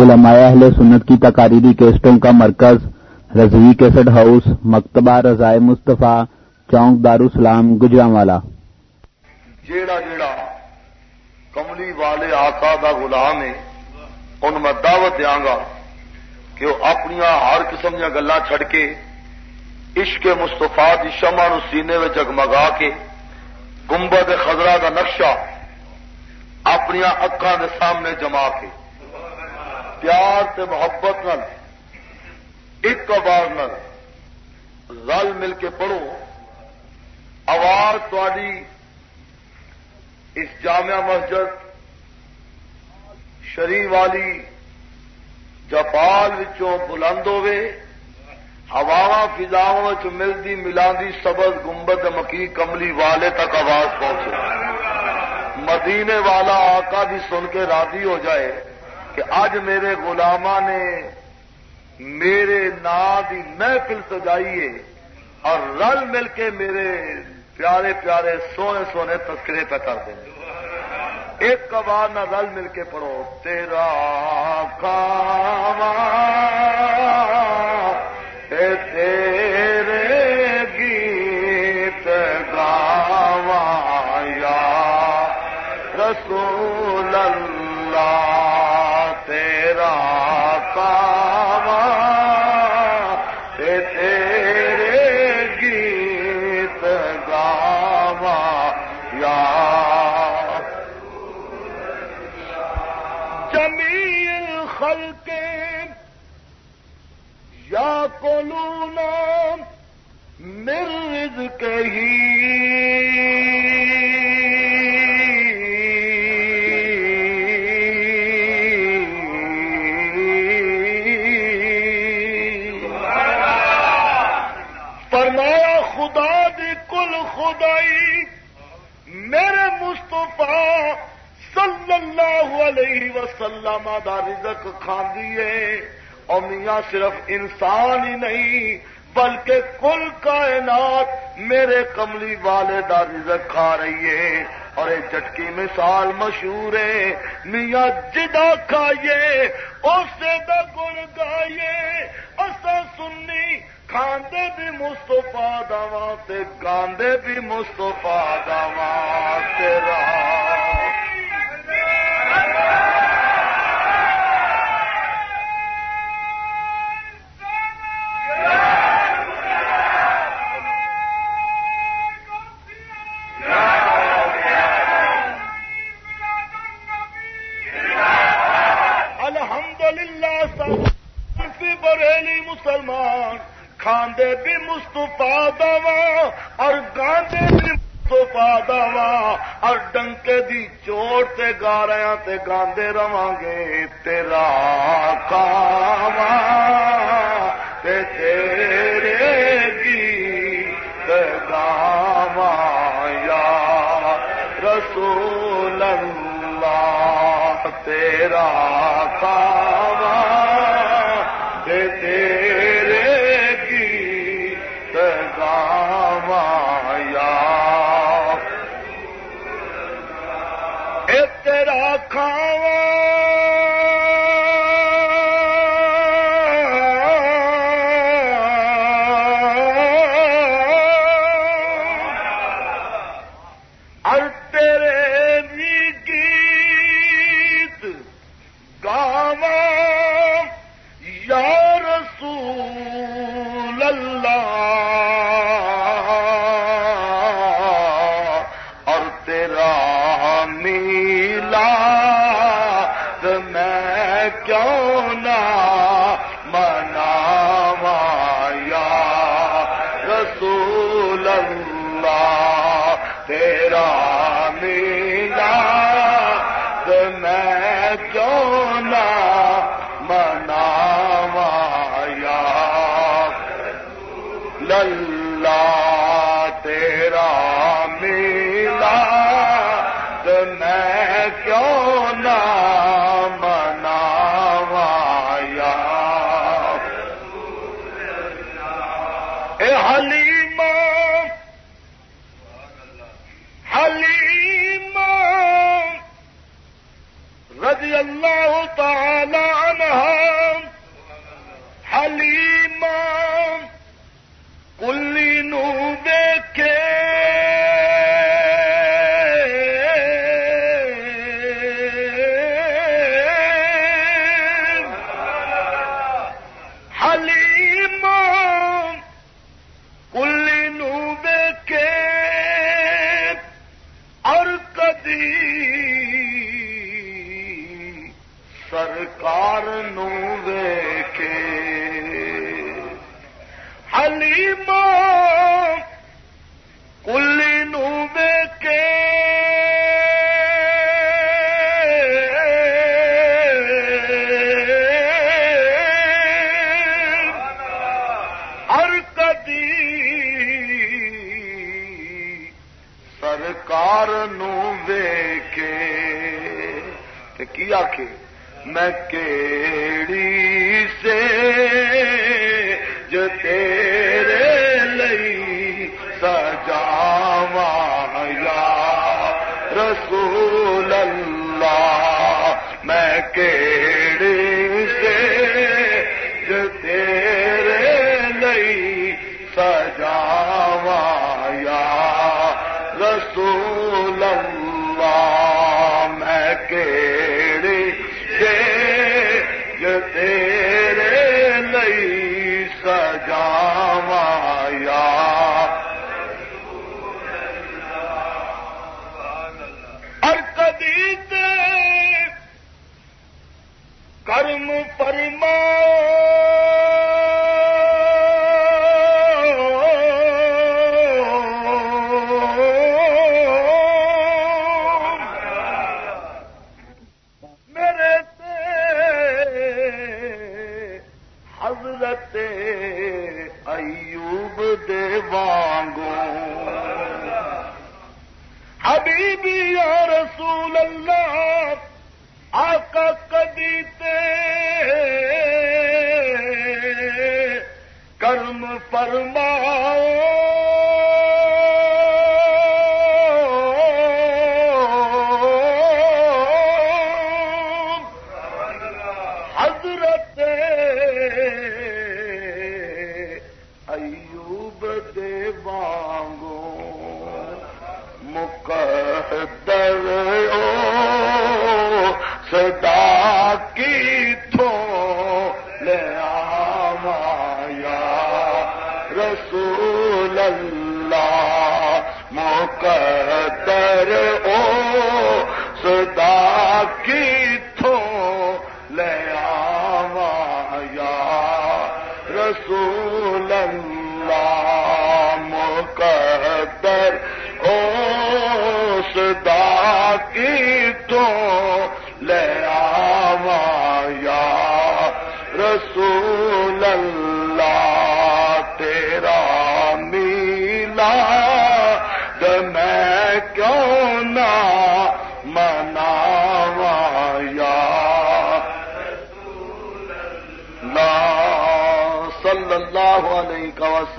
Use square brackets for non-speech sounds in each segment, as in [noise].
علماء اہل سنت کی تقاریری کیسٹوں کا مرکز، رضوی کیسٹ ہاؤس، مکتبہ رضائے مصطفیٰ، چونک دارالسلام گجرا والا جیڑا جیڑا کملی والے آقا دا غلام ہے، ان میں دعوت دیا گا کہ وہ اپنی ہر قسم دیا گلا چھڑ کے عشق مستفا کی شما سینے میں جگمگا کے، گنبد خزرا کا نقشہ اپنی اکھان کے سامنے جما کے۔ پیار تے محبت نل ایک آواز نل۔ رل مل کے پڑھو۔ آواز تاری اس جامع مسجد شری والی جپال بلند ہوے ہوا فضاؤں ملتی ملاندی سبز گنبد مکی کملی والے تک آواز پہنچے۔ مدینے والا آقا بھی سن کے راضی ہو جائے۔ کہ اج میرے گلاما نے میرے نا کی محفل سجائیے اور رل مل کے میرے پیارے پیارے سونے سونے تذکرے پہ کر دیں۔ ایک بار نہ رل مل کے پڑھو، تیرا کام چیز کہی۔ خدا دی کل خدائی، میرے مستفا صلی اللہ علیہ وسلم دا رزق کھاندی ہے۔ اور میاں صرف انسان ہی نہیں بلکہ کل کائنات میرے کملی والے دا رزق کھا رہی ہے۔ اور یہ چٹکی مثال مشہور ہے۔ میاں جدا کھائیے، اسے دا گن گائیے۔ اصا سننی کھاندے بھی مستفا دوا گاندے بھی مستفا دوا تیرا بریلی مسلمان، کھاندے بھی مستفا دوا اور گاندے بھی مستفا دوا اور ڈنکے دی چوٹ تے گا رہا تے گاندے رواں گے تیرا کاوا تے تیرے گیت گاوا یا رسول اللہ تیرا کاوا کھا میں کیڑی سے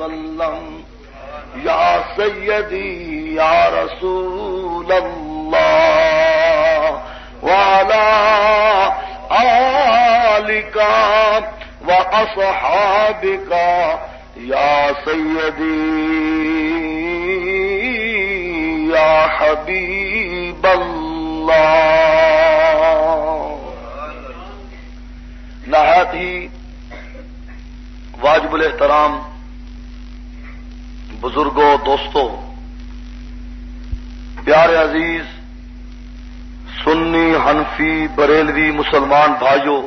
وسلم، یا سیدی، یا رسول اللہ والا آلك وأصحابك يا سيدي يا حبيب الله نہایت ہی واجب الاحترام بزرگوں، دوستوں، پیارے عزیز، سنی، حنفی، بریلوی مسلمان بھائیوں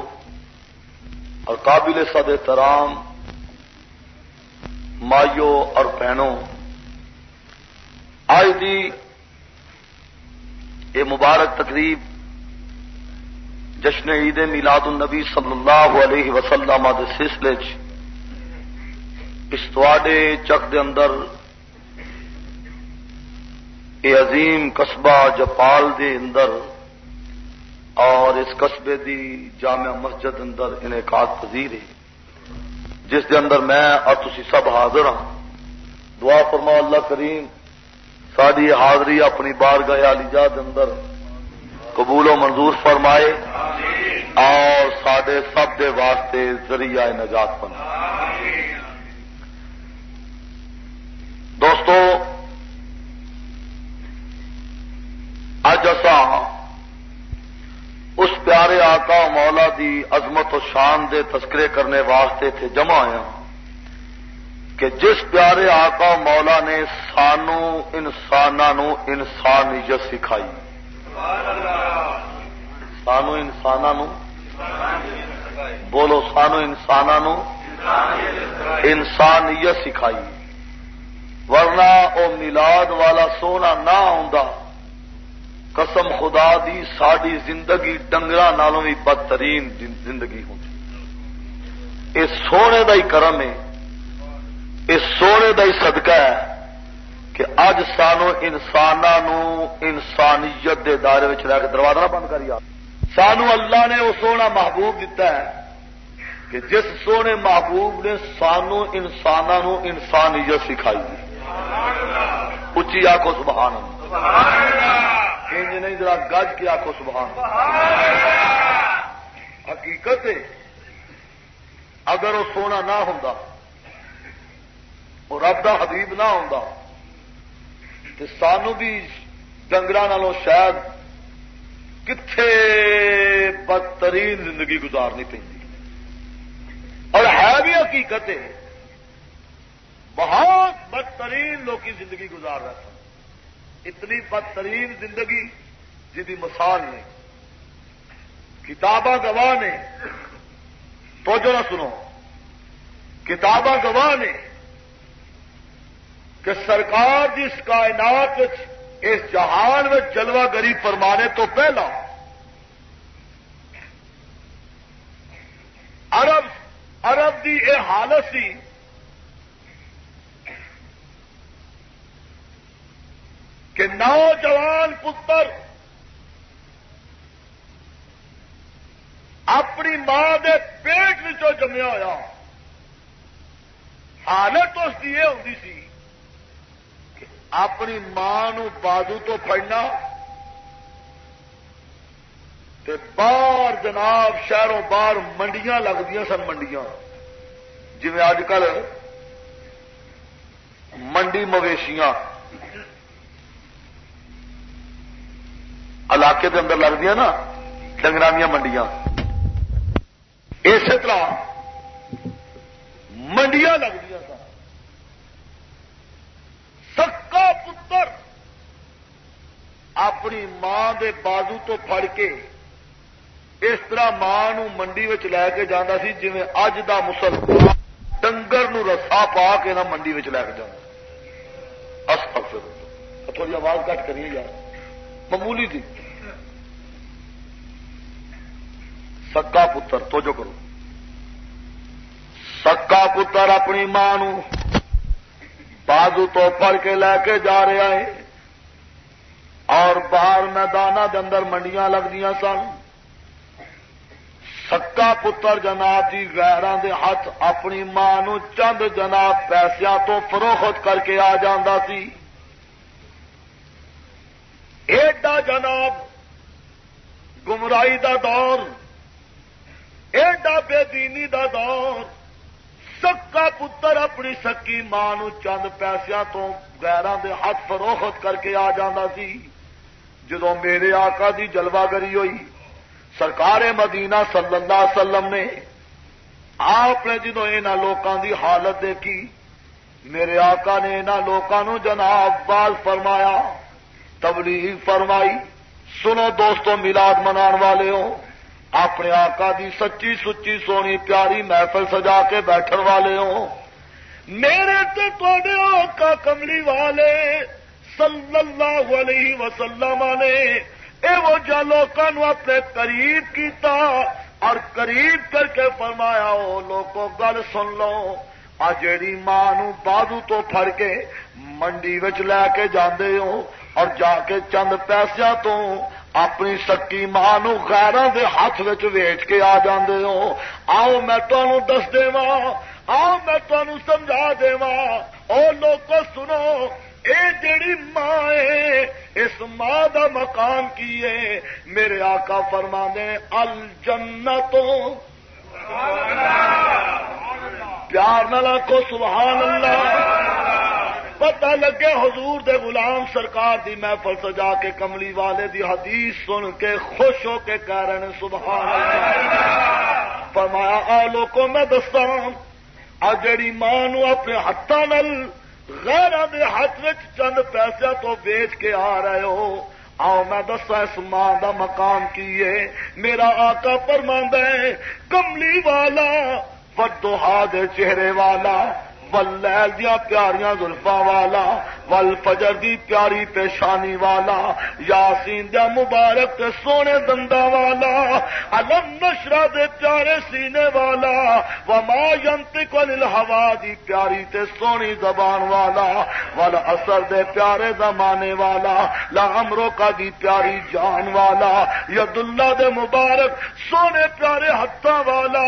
اور قابل صد احترام مائیوں اور بہنوں آج دی یہ مبارک تقریب جشن عید میلاد النبی صلی اللہ علیہ وسلم سلسلے چ اس تواڈے چک دے اندر یہ عظیم قصبہ جپال دے اندر اور اس قصبے دی جامع مسجد اندر انعقاد پذیر ہے۔ جس دے اندر میں اور تسی سب حاضر ہاں۔ دعا فرما اللہ کریم ساری حاضری اپنی بار گیا علی جاد اندر قبول و منظور فرمائے۔ اور سڈے سب دے واسطے ذریعہ نجات بنا دوستو اج اصا اس پیارے آقا مولا دی عظمت و شان دے تذکرے کرنے واسطے تھے جمع آیا ہاں کہ جس پیارے آقا مولا نے سانو انسانوں انسانیت سکھائی۔ سانو انسانوں بولو سانو انسانوں انسانیت سکھائی۔ ورنہ او میلاد والا سونا نہ قسم خدا دی ساری زندگی ڈنگر نالوں بھی بدترین زندگی ہوتی یہ سونے کا ہی کرم ہے۔ یہ سونے کا ہی صدقہ ہے کہ اج سانو انسانوں انسانیت دے دائرے رہ کے دروازہ بند کری سانو اللہ نے وہ سونا محبوب دیتا ہے کہ جس سونے محبوب نے سانو انسانوں انسانیت سکھائی۔ اچھی آخو سبحان انج نہیں ذرا گج کے آخو سبحان حقیقت اگر وہ سونا نہ ہوں رب کا حبیب نہ ہوں تو سانو بھی ڈنگر شاید کتنے بدترین زندگی گزارنی پہ اور ہے بھی حقیقت ہے بہت بدترین لوگ زندگی گزار رہے تھے۔ اتنی بدترین زندگی جی مثال نے کتاباں گواہ نے تو جو نہ سنو۔ کتاباں گواہ نے کہ سرکار جس کائنات اس جہان میں جلوہ گری فرمانے تو پہلا۔ عرب عرب کی یہ حالت سی کہ نوجوان پتر، اپنی ماں کے پیٹ جمیا ہوا حالت اس کی یہ ہوتی سی کہ اپنی ماں بازو تو پڑنا باہر جناب شہروں باہر منڈیاں لگتی سن منڈیاں۔ جی اج کل منڈی مویشیاں علاقے کے اندر لگتی نا ڈنگر منڈیاں۔ اسی طرح منڈیاں لگتی سن سکا پتر اپنی ماں دے بازو تو پڑ کے اس طرح ماں منڈی لے کے جانا سی جی اج کا مسلمان ڈنگر رسا پا کے نہ منڈی لے کے جانا تھوڑی آواز کٹ کریے یار۔ معمولی تھی سکا پتر تو جو کرو۔ سکا پتر اپنی ماں بازو تو پڑ کے لے کے جا رہا ہے۔ اور باہر میدان کے اندر منڈیاں لگتی سن۔ سکا پتر جناب جی غیران دے ہاتھ اپنی ماں چند جناب پیسوں تو فروخت کر کے آ جا سی۔ ایڈا جناب گمرائی دا دور، ایڈا بے دینی دا دور سکا پتر اپنی سکی ماں چند پیسوں تو گیران دے ہاتھ فروخت کر کے آ جا سی۔ جدو میرے آقا دی جلوہ گری ہوئی، سرکار مدینہ صلی اللہ علیہ وسلم نے آپ نے جدو یہاں لوگوں دی حالت دیکھی، میرے آقا نے یہاں لوگوں جناب بال فرمایا تبلیغ فرمائی۔ سنو دوستو، میلاد منا والے ہو۔ اپنے آقا دی سچی سچی سونی پیاری محفل سجا کے بیٹھن والے ہو۔ میرے تے آقا کملی والے صلی اللہ علیہ وسلم نے وہ جا لوگوں اپنے قریب کیتا اور قریب کر کے فرمایا وہ لوگوں گل سن لو۔ آ جیڑی ماں بازو تو پھڑ کے منڈی لے کے جاندے ہو اور جا کے چند پیسوں تو اپنی سکی ماں غیروں دے ہاتھ ویچ کے آ جاندے ہو۔ آؤ میں تمہوں دس آؤ میں تمہوں سمجھا او لوگ سنو، اے جڑی ماں ہے، اس ماں دا مقام کی ہے؟ میرے آقا فرما دے الجنتوں پیار نہ کو سبحان اللہ۔ پتہ لگے حضور دے غلام سرکار دی محفل سجا کے کملی والے دی حدیث سن کے خوش ہو کے کہہ رہے سبحان اللہ۔ فرمایا، آ لوگوں، میں دستا آ جڑی ماں نو اپنے ہاتھوں غیر دے ہاتھ چند پیسے تو بیچ کے آ رہے ہو، آؤ میں دسا اس ماں دا مقام کی ہے۔ میرا آقا پرماند ہے، کملی والا ودو دے چہرے والا۔ ول دیا پیاریاں زلفا والا ول فجر دی پیاری پیشانی والا، یاسین دیا مبارک تے سونے دندا والا الم نشرا دے پیارے سینے والا، وما ینتق الہوا دی پیاری تے سونی زبان والا، ول اثر دے پیارے زمانے والا، لا امرو کا دی پیاری جان والا، ید اللہ دے مبارک سونے پیارے ہاتھاں والا،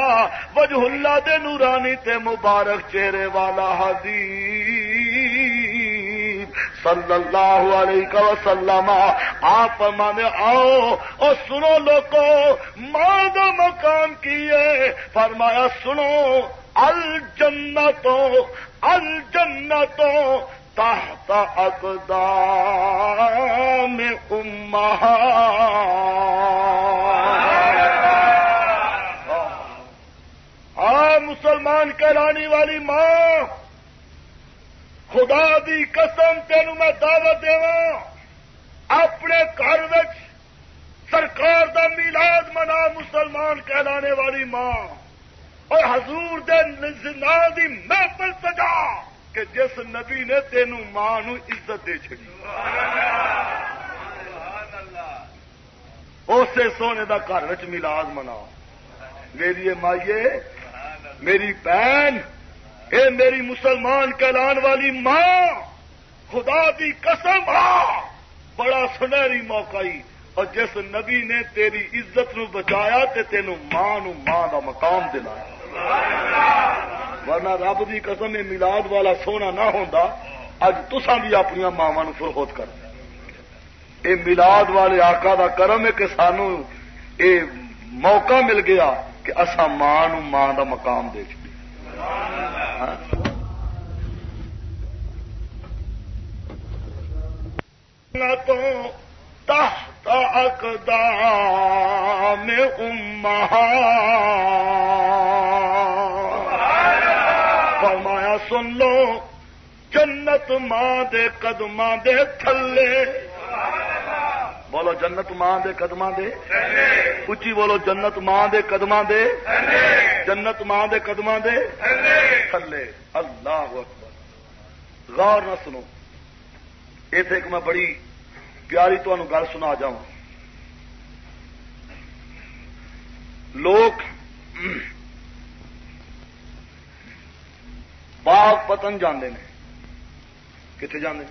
وجہ اللہ دے نورانی تے مبارک چہرے والا حبیب صلی اللہ علیہ وسلم، آپ مانے آؤ اور سنو لوگو ماں کا مکان کیے۔ فرمایا، سنو، الجنتوں الجنتوں تحت اقدام امہات۔ آ مسلمان کہلانی والی ماں خدا دی قسم تین میں دعوت اپنے گھر سرکار دا میلاد منا مسلمان کہلانے والی ماں، اور حضور دے دی محفل سجا کہ جس نبی نے تینوں ماں نو عزت دے چڑی اسے سونے دا گھر میلاد منا۔ میری مائیے، میری بہن اے میری مسلمان کہلان والی ماں، خدا دی قسم آ! بڑا سنہری موقع اور جس نبی نے تیری عزت نو بچایا تے تینوں ماں نو ماں دا مقام دلایا۔ ورنہ رب دی قسم یہ ملاد والا سونا نہ ہوندا، اج تساں بھی اپنی ماوا نو فرخوت کر۔ اے ملاد والے آقا دا کرم ہے کہ سانو اے موقع مل گیا کہ اصا ماں ماں دا مقام دے چکے۔ تحت اقدام فرمایا سن لو جنت ماں دے قدماں دے تھلے۔ بولو جنت ماں دے قدم دے۔ اچھی بولو جنت ماں دے قدم دے۔ جنت ماں دے قدم دے۔ تھلے۔ اللہ اکبر۔ غور نہ سنو۔ اتنے ایک میں بڑی پیاری تمہیں گل سنا جا لوگ باغ پتن جانے کتنے جانے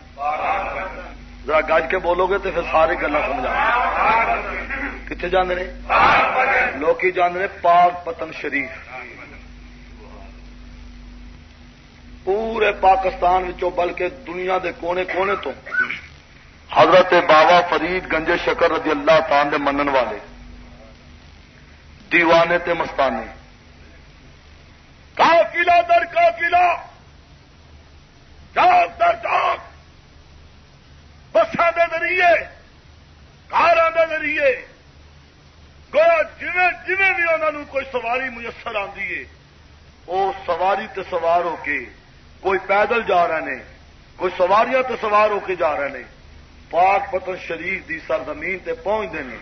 ذرا گج کے بولو گے تو پھر ساری گلا سمجھا۔ کتنے جانے لوگ جانے پاک پتن شریف۔ پورے پاکستان بلکہ دنیا دے کونے کونے تو حضرت بابا فرید گنجے شکر رضی اللہ تعالی دے منن والے، دیوانے تے مستانے۔ قافلہ در قافلہ چاک در چاک بسان کے ذریعے کار ذریعے گویا جی بھی انہوں کوئی سواری میسر آتی ہے وہ سواری تے سوار ہو کے کوئی پیدل جا رہے ہیں کوئی سواریاں تے سوار ہو کے جا رہے ہیں پاک پتن شریف دی سرزمین تے پہنچتے ہیں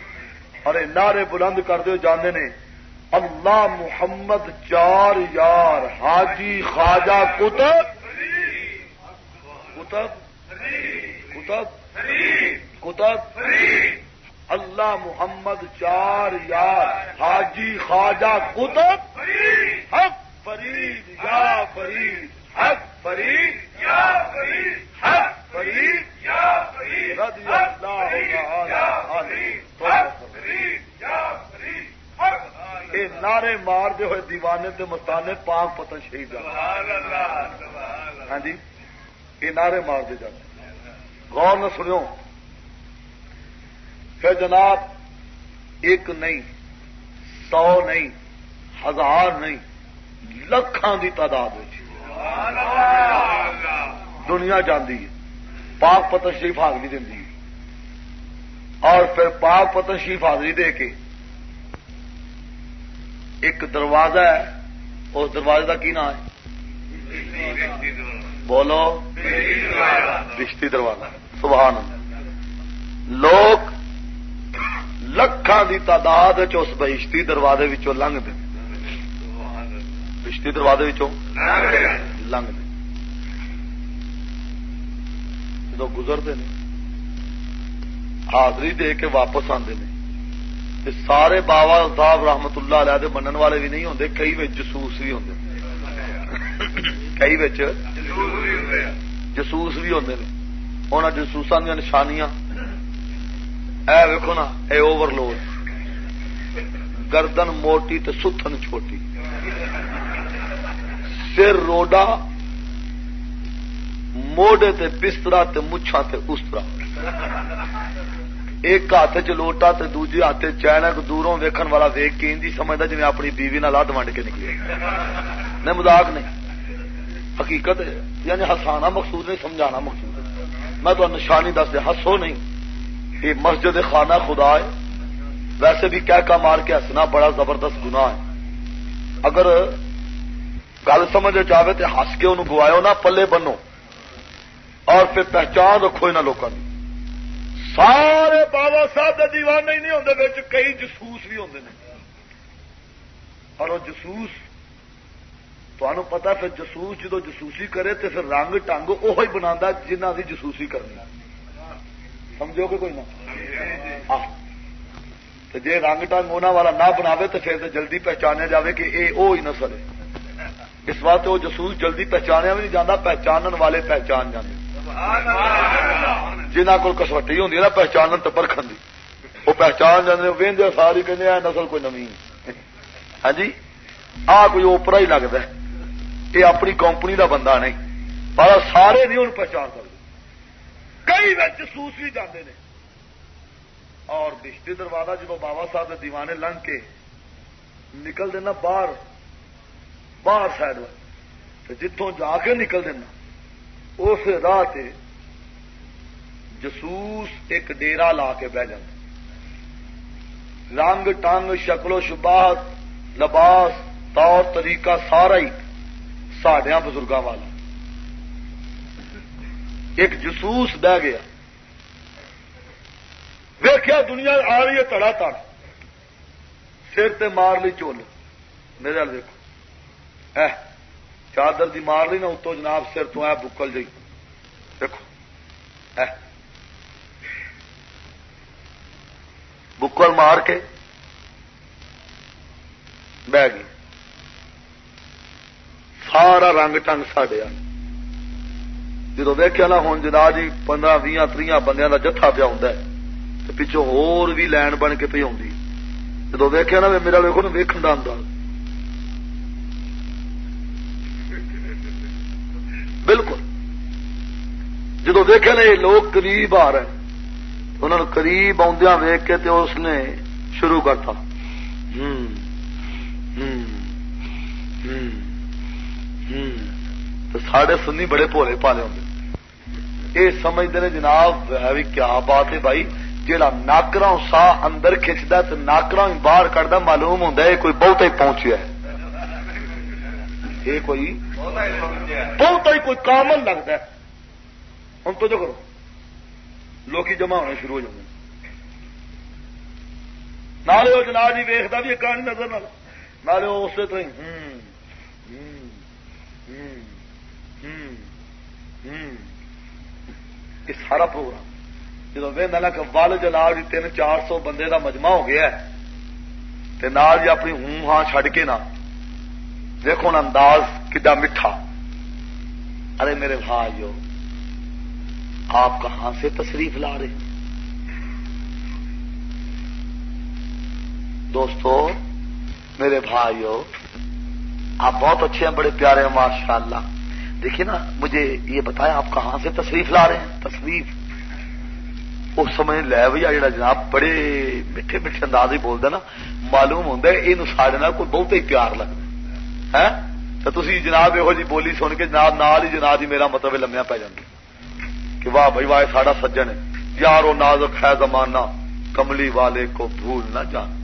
اور نعرے بلند کرتے جانے نے اللہ محمد چار یار حاجی خواجہ کتب کتب کتب کتب؟ اللہ محمد چار یار حاجی خواجہ کتب؟ حق فرید یا فرید حق فرید یا فرید حق فرید یا فرید رضی اللہ یہ نعرے مار دے ہوئے دیوانے تے مستانے پاک پتن شہید ہاں جی یہ نعرے مار دے جاتے غور نہ سنو پھر جناب ایک نہیں سو نہیں ہزار نہیں لکھان کی تعداد دنیا جاندی ہے۔ پاک پتن شریف حاضری دینی اور پھر پاک پتن شریف حاضری دے کے ایک دروازہ ہے۔ اس دروازے کا کی نام ہے؟ بولو۔ رشتی دروازہ۔ سبحان لوگ لکھان کی تعداد اس بہشتی دروازے لنگ دیں رشتی دروازے لنگ دیں جب گزرتے ہیں حاضری دے کے واپس آتے ہیں سارے بابا صاحب رحمت اللہ علیہ منن والے بھی نہیں ہوتے کئی بچ جسوس بھی ہوں کئی بچ جسوس بھی ہوں ان جسوسا دیا نشانیاں۔ اے ویکو نا، اے اوور لوڈ گردن موٹی تو ستن چھوٹی۔ سر روڈا موڈے تے بسترا تے مچھا تے استرا۔ ایک ہاتھ چ لوٹا تے دوجے ہاتھ چینک دوروں ویکھن والا ویک کے انجی سمجھتا جی اپنی بیوی نال لد ونڈ کے نکلے۔ میں مذاق نہیں، حقیقت ہے یعنی ہسانا مقصود نہیں، سمجھانا مقصود میں تو نشانی دس دیا، ہسو نہیں۔ یہ مسجد خانہ خدا ہے۔ ویسے بھی کہہ کا مار کے ہسنا بڑا زبردست گناہ ہے۔ اگر گل سمجھ جائے تو ہس کے انہوں گواؤ نہ پلے بنو۔ اور پھر پہچان رکھو یہاں لوگوں کی سارے بابا صاحب کے دیوانے ہی نہیں ہوتے کئی جسوس بھی ہوتے ہیں اور وہ جسوس تمہیں پتا پھر جسوس جدو جسوسی کرے تو پھر رنگ ٹنگ وہ بنا جنہ کی جسوسی کرنی سمجھو کہ کوئی نہ؟ جی رنگ ٹنگ انہوں والا نہ بناوے تو پھر جلدی پہچانے جاوے کہ یہ وہ ہی نسل ہے۔ اس واسطے وہ جسوس جلدی پہچانیا بھی نہیں جانا پہچانن والے پہچان جانے جنہ کو کسوٹی ہوں نا پہچان تو پرکھن وہ پہچان جانے وہدے ساری کہ نسل کوئی نمی ہاں جی؟ آ کوئی اوپرا ہی لگتا ہے۔ یہ اپنی کمپنی دا بندہ نہیں پر سارے نہیں ان پہچان سکتے۔ کئی جسوس بھی جانے نے۔ اور بشتی دروازہ جب بابا صاحب کے دیوانے لنگ کے نکل دینا باہر باہر سائڈ جتوں جا کے نکل دینا، اس راہ جسوس ایک ڈیرا لا کے بہ جائے رنگ، ٹنگ، شکل و شباہت، لباس، طور، طریقہ سارا ہی۔ سڈیا بزرگوں والا۔ ایک جسوس بہ گیا۔ ویخیا دنیا آ رہی ہے تڑا تڑ۔ سر تے مار لی چول۔ میرے دیکھو اے، چادر دی مار لی نا اتو جناب سر تو ہے بکل جی دیکھو بکل مار کے بہ گئی۔ سارا رنگ ٹنگ سڈیا جدو ویکیا نا ہوں جنا جی پندرہ بھی تری بندیاں کا جتھا پیا ہوں پچھوں ہور بھی لائن بن کے پی آ جدو ویکیا نا میرا ویکو ویکن کا انداز بالکل جدو دیکھے نا یہ لوگ قریب آ رہے انہوں نے قریب آدیا ویک کے اس نے شروع کرتا تو سارے سنی بڑے بھولے پالے ہوں یہ سمجھتے ہیں جناب کیا بات ہے بھائی؟ جہاں ناکرا سا اندر کھچتا تو ناکرا باہر کٹتا معلوم ہوتا ہے، کوئی بہت ہی پہنچیا ہے۔ یہ کوئی بہت ہی کوئی کامل لگتا ہے۔ ہوں تو جو کرو لوگ جمع ہونے شروع ہو جاتے نالے وہ جناب جی ویختا بھی ایک نظر نہ نالے وہ اسے تو یہ سارا پروگرام۔ جب وہ کہ ول جناب جی تین چار سو بندے کا مجمع ہو گیا نال جی اپنی ہوں ہاں چڈ کے نہ دیکھو نا انداز کدا میٹھا ارے میرے بھائی آپ کہاں سے تشریف لا رہے؟ دوستو، میرے بھائیو، آپ بہت اچھے ہیں، بڑے پیارے ہیں ماشاء اللہ دیکھیے نا، مجھے یہ بتایا آپ کہاں سے تشریف لا رہے ہیں؟ تشریف اس سمے لے بھی جا جناب بڑے میٹھے میٹھے انداز ہی بولتا نا، معلوم ہوتا ہے یہ سارے کوئی بہت ہی پیار لگتا ہے۔ تو تھی جناب یہو جی بولی سن کے جناب نال ہی جناب ہی میرا مطلب لمیا پی جاتی کہ واہ بھائی، واہ ساڈا سجن ہے۔ یارو نازک ہے زمانہ، کملی والے کو بھول نہ جان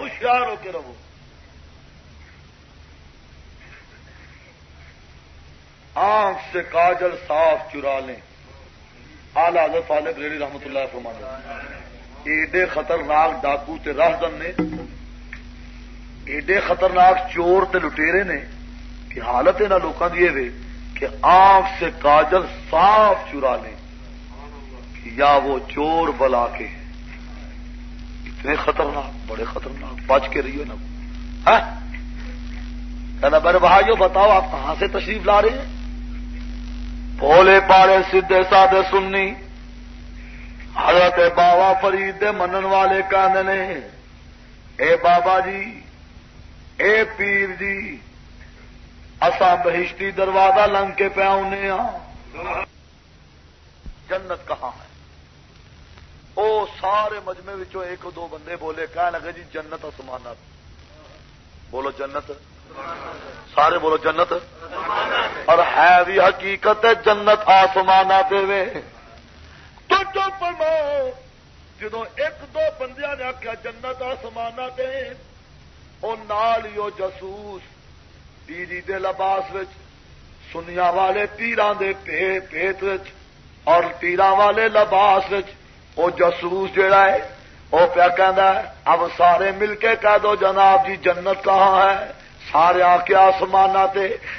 ہوشیار ہو کے رہو آنکھ سے کاجل صاف چرا لیں۔ آل آزر فالک ریڈی رحمت اللہ فرما ایڈے خطرناک ڈاکو تے راہدن نے، ایڈے خطرناک چور تے لٹیرے نے کہ حالت یہاں لوگوں کی یہ کہ آنکھ سے کاجل صاف چرا لیں یا وہ چور بلا کے اتنے خطرناک، بڑے خطرناک، بچ کے رہیے نا ہاں؟ کہنا میرے بھائیو، بتاؤ آپ کہاں سے تشریف لا رہے ہیں؟ بھولے پاڑے سیدھے سادے سننی حضرت بابا فرید منن والے کہنے اے بابا جی اے پیر جی اصا بہشتی دروازہ لنگ کے پیا ہاں جنت کہاں ہے او سارے مجمے وچوں ایک دو بندے بولے کہنے لگے جی جنت آسمانت بولو جنت سارے بولو جنت؟ اور ہے بھی حقیقت جنت آسمان دے تو چپ جدو ایک دو بندیا نے آخیا جنت آسمان دے وہ نال ہی جسوس پیری دے لباس سنیا والے پیران دے پیت اور پیران والے لباس وہ جسوس جڑا ہے وہ پیا کہ اب سارے مل کے کہہ دو جناب جی جنت کہاں ہے؟ سارے آ کے آسمان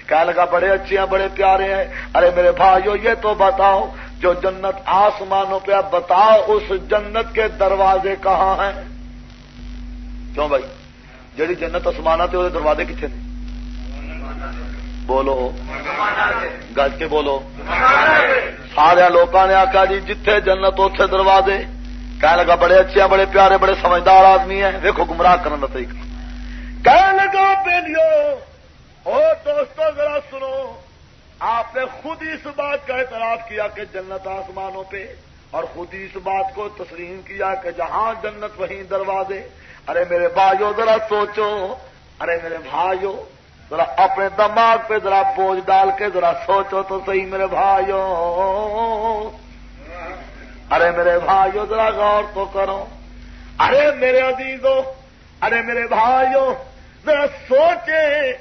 کہہ لگا، بڑے اچھے ہیں بڑے پیارے ہیں۔ ارے میرے بھائیو، یہ تو بتاؤ، جو جنت آسمانوں پہ بتاؤ، اس جنت کے دروازے کہاں ہیں؟ کیوں بھائی؟ جہی جنت آسمان وہ دروازے کتنے نے؟ بولو۔ گج کے بولو۔ سارے لوگوں نے آخیا جی جتھے جنت اتے دروازے۔ کہنے لگا، بڑے اچھے ہیں بڑے پیارے، بڑے سمجھدار آدمی ہیں۔ دیکھو گمراہ کرنے کا طریقہ۔ کہنے لگا پیلیو او دوستو، ذرا سنو، آپ نے خود اس بات کا اعتراف کیا کہ جنت آسمانوں پہ اور خود ہی اس بات کو تسلیم کیا کہ جہاں جنت وہیں دروازے. ارے میرے بھائیو، ذرا سوچو، ارے میرے بھائیو، ذرا اپنے دماغ پہ ذرا بوجھ ڈال کے ذرا سوچو تو صحیح میرے بھائیو. ارے میرے بھائیو، ذرا غور تو کرو. ارے میرے عزیزو، ارے میرے بھائیو ذرا سوچیں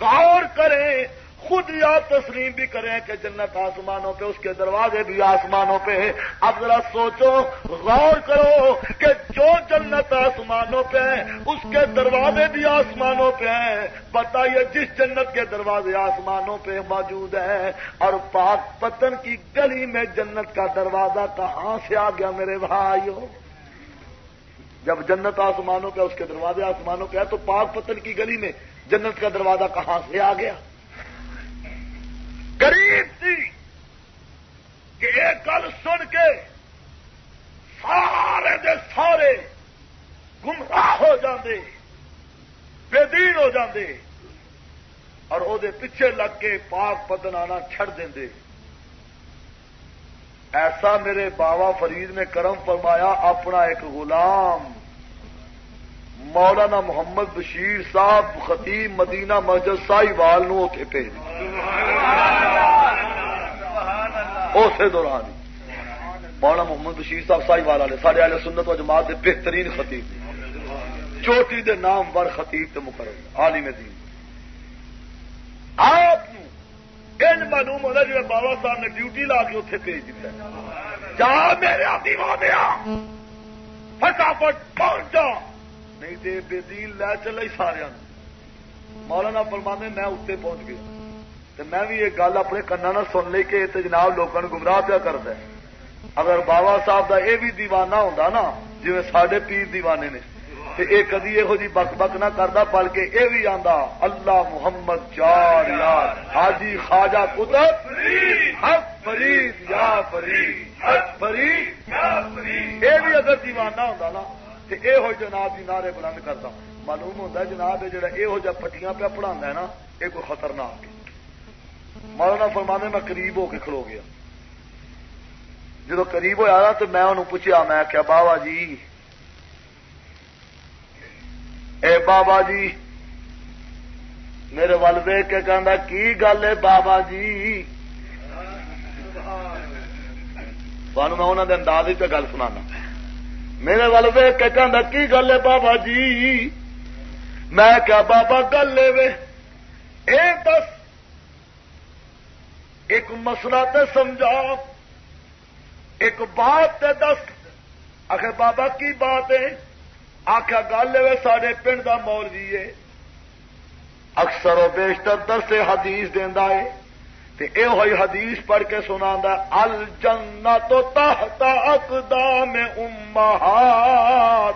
غور کریں، خود یا تسلیم بھی کریں کہ جنت آسمانوں پہ، اس کے دروازے بھی آسمانوں پہ اب ذرا سوچو، غور کرو کہ جو جنت آسمانوں پہ اس کے دروازے بھی آسمانوں پہ ہیں۔ بتائیے، جس جنت کے دروازے آسمانوں پہ موجود ہیں اور پاک پتن کی گلی میں جنت کا دروازہ کہاں سے آ گیا میرے بھائیوں جب جنت آسمانوں پہ، اس کے دروازے آسمانوں پہ ہے، تو پاک پتن کی گلی میں جنت کا دروازہ کہاں سے آ گیا؟ قریب تھی کہ ایک گل سن کے سارے دے سارے گمراہ ہو جاندے، بے دین ہو جاندے، اور وہ پیچھے لگ کے پاک پتن آنا چھڑ دیں ایسا میرے بابا فرید نے کرم فرمایا اپنا ایک غلام مولانا محمد بشیر صاحب خطیب مدینہ مسجد سائی وال اتے بھیج اسی دوران مولانا محمد بشیر صاحب سائی وال والے سارے والے سنت و جماعت کے بہترین خطیب چوٹی دے نام بر خطیب تے مقرر عالم دین۔ آپ معلوم ہوتا جی بابا صاحب نے ڈیوٹی لا کے اتنے بھیج دیتا جا میرے آدمی وادیا فٹافٹ پہنچ جا۔ نہیں تو بے دین لے چلے سارا مولانا فرمانے میں اتنے پہنچ گیا۔ تو میں بھی یہ گل اپنے کنا سن لی کہ جناب لوگوں نے گمراہ پیا کرتا ہے۔ اگر بابا صاحب کا یہ بھی دیوانہ ہوں نا جی سڈے پیر دیوانے نے۔ یہ کدی یہو جی بک بک نہ کرتا بلکہ یہ بھی آتا اللہ محمد چار یار حاجی خواجہ کتب فرید یا فرید فرید یہ بھی اگر دیوانہ ہوں نا تو یہ جناب جی نعرے بلند کرتا معلوم ہوتا جناب یہ یہو جہ پٹیاں پہ پڑھا ہے نا یہ کوئی خطرناک مولانا فرمانے میں قریب ہو کے کھلو گیا۔ جدو قریب ہوا تو میں انہوں پوچھا میں کیا بابا جی اے بابا جی میرے ول ویک کے کہنا کی گل ہے جی؟ بابا جی؟ میں انہوں نے انداز پہ گل سنا میرے ول ویک کے کہنا کی گل ہے بابا جی؟ میں کیا بابا گل لے اے دس ایک مسئلہ تے سمجھا، ایک بات تے دس۔ آخر بابا کی بات ہے آخیا گل ہے سارے پنڈ کا مولوی ہے۔ اکثر و بیشتر درس حدیث دینا ہے۔ اے ہوئی حدیث پڑھ کے سنا الجنہ تو تحت اقدام امہات۔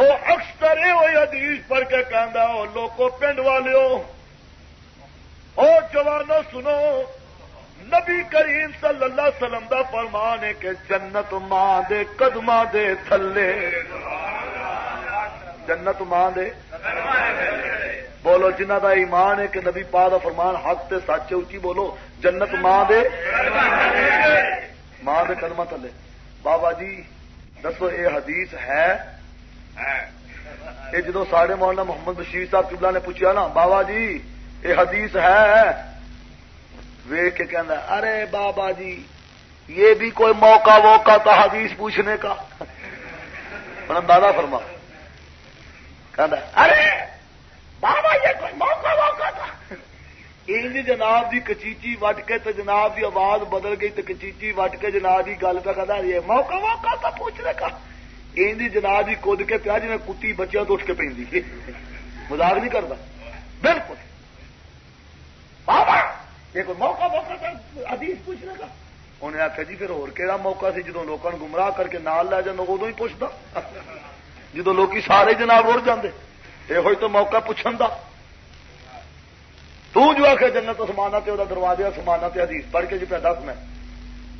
وہ اکثر یہ ہوئی حدیث پڑھ کے کہہ لوگوں پنڈ والے او جوانو سنو۔ نبی کریم صلی اللہ علیہ وسلم دا فرمان ہے کہ جنت ماں دے قدم دے تھلے۔ جنت ماں دے۔ بولو جنہ دا ایمان ہے کہ نبی پا دا فرمان حق تے سچ اچھی بولو۔ جنت ماں دے۔ ماں دے قدم تھلے۔ بابا جی دسو یہ حدیث ہے۔ یہ جدو ساڑے مولانا محمد بشیر صاحب قبلہ نے پوچھا نا، بابا جی یہ حدیث ہے۔ ویک کے کہنا ارے بابا جی یہ بھی کوئی موقع موقع تھا حدیث پوچھنے کا؟ دادا فرما ارے بابا، یہ کوئی موقع موقع تھا؟ انج جناب دی کچیچی وٹ کے تو جناب دی آواز بدل گئی تو کچیچی وٹ کے جناب دی گل پہ کہتا یہ موقع موقع تھا پوچھنے کا۔ انج جناب دی کود کے پیا جی کتی بچیاں تو اٹھ کے پہ مزاق نہیں کرتا بالکل۔ بابا! یہ کوئی موقع موقع حدیث پوچھنے کا؟ انہیں آخیا جی پھر ہوا موقع سی جدو لوگوں گمراہ کر کے نال لے جانا ادو ہی پوچھتا جدو لوگ سارے جناب اڑ جاندے یہ ہوئی تو موقع پوچھن دا۔ تو جو آخر جنت سمانا تے وہ دروازے سمانا تے حدیث پڑھ کے جی پہ دس میں۔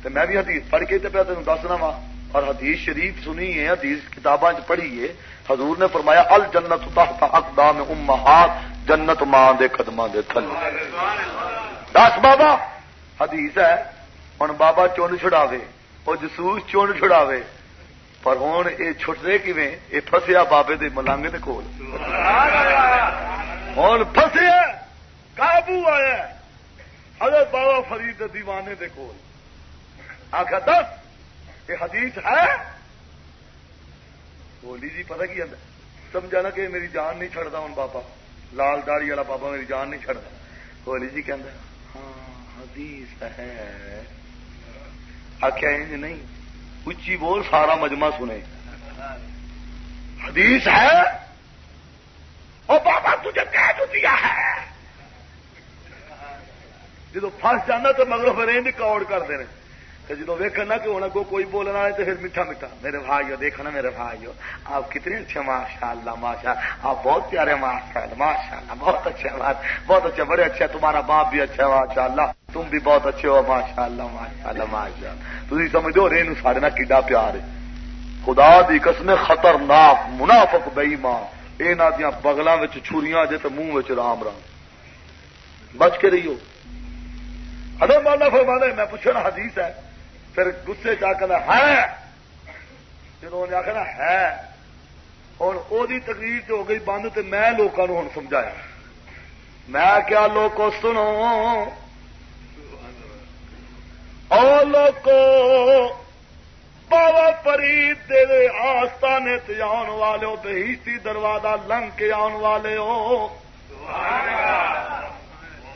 تو میں بھی حدیث پڑھ کے پہ تین دسنا وا۔ اور حدیث شریف سنی ہے، حدیث کتاباں پڑھی ہے۔ حضور نے فرمایا ال جنت تحت اقدام امہات، جنت ماں دے قدماں دے تھلے۔ دس بابا حدیث ہے ہوں بابا چن چھڑاوے وہ جسوس چن چھڑاوے۔ پر ہوں یہ چھٹتے کیویں؟ یہ فسیا بابے دے ملانگے دے کول۔ ہوں فسیا قابو آیا۔ حضرت بابا فرید دیوانے دے کول۔ آخر دس یہ حدیث ہے؟ بولی جی پتہ کی آتا سمجھا نا کہ میری جان نہیں چڑھتا ہوں بابا۔ لال داڑی والا بابا میری جان نہیں چڑھتا بولی جی کہ حدیث ہے۔ آخیا انج نہیں؟ اچھی بول، سارا مجمع سنے حدیث ہے؟ اور بابا، تجھے کہہ تو دیا ہے۔ جدو پھنس جانا تو مگر پھر کوڑ کرتے ہیں جدو ویکنا کہ ہونا کو کوئی بولنا ہے تو پھر میٹھا میٹھا۔ میرے بھائی دیکھنا میرے بھائی آپ کتنے اچھے ماشاء اللہ، ماشاء آپ بہت پیارے ماشاء اللہ ماشاء اللہ، بہت اچھے بات، بہت اچھے، بڑے اچھے، تمہارا باپ بھی اچھا ہے، ماشاء اللہ۔ تم بھی بہت اچھے ہو، ماشاء اللہ ماشاء اللہ ماشاء اللہ۔ تھی سمجھ دو رے سارے نا کیڈا پیار ہے۔ خدا دی قسم، خطرناک، منافق بئی ماں یہ دیا بغلوں میں چھریاں جے تو منہ رام رام۔ بچ کے رہی ہو ادے مولا فرمانا میں پوچھنا حدیث ہے پھر گسے چ آخر ہے۔ جب انہیں آخر ہے۔ ہوں وہ تقریر تو ہو گئی بند تو میں لوگوں ہوں سمجھایا۔ میں کیا لوگ سنو؟ او لوگ بابا فرید دے آستانے تے آن والے ہو بہیسی دروازہ لنگ کے آن والے ہو۔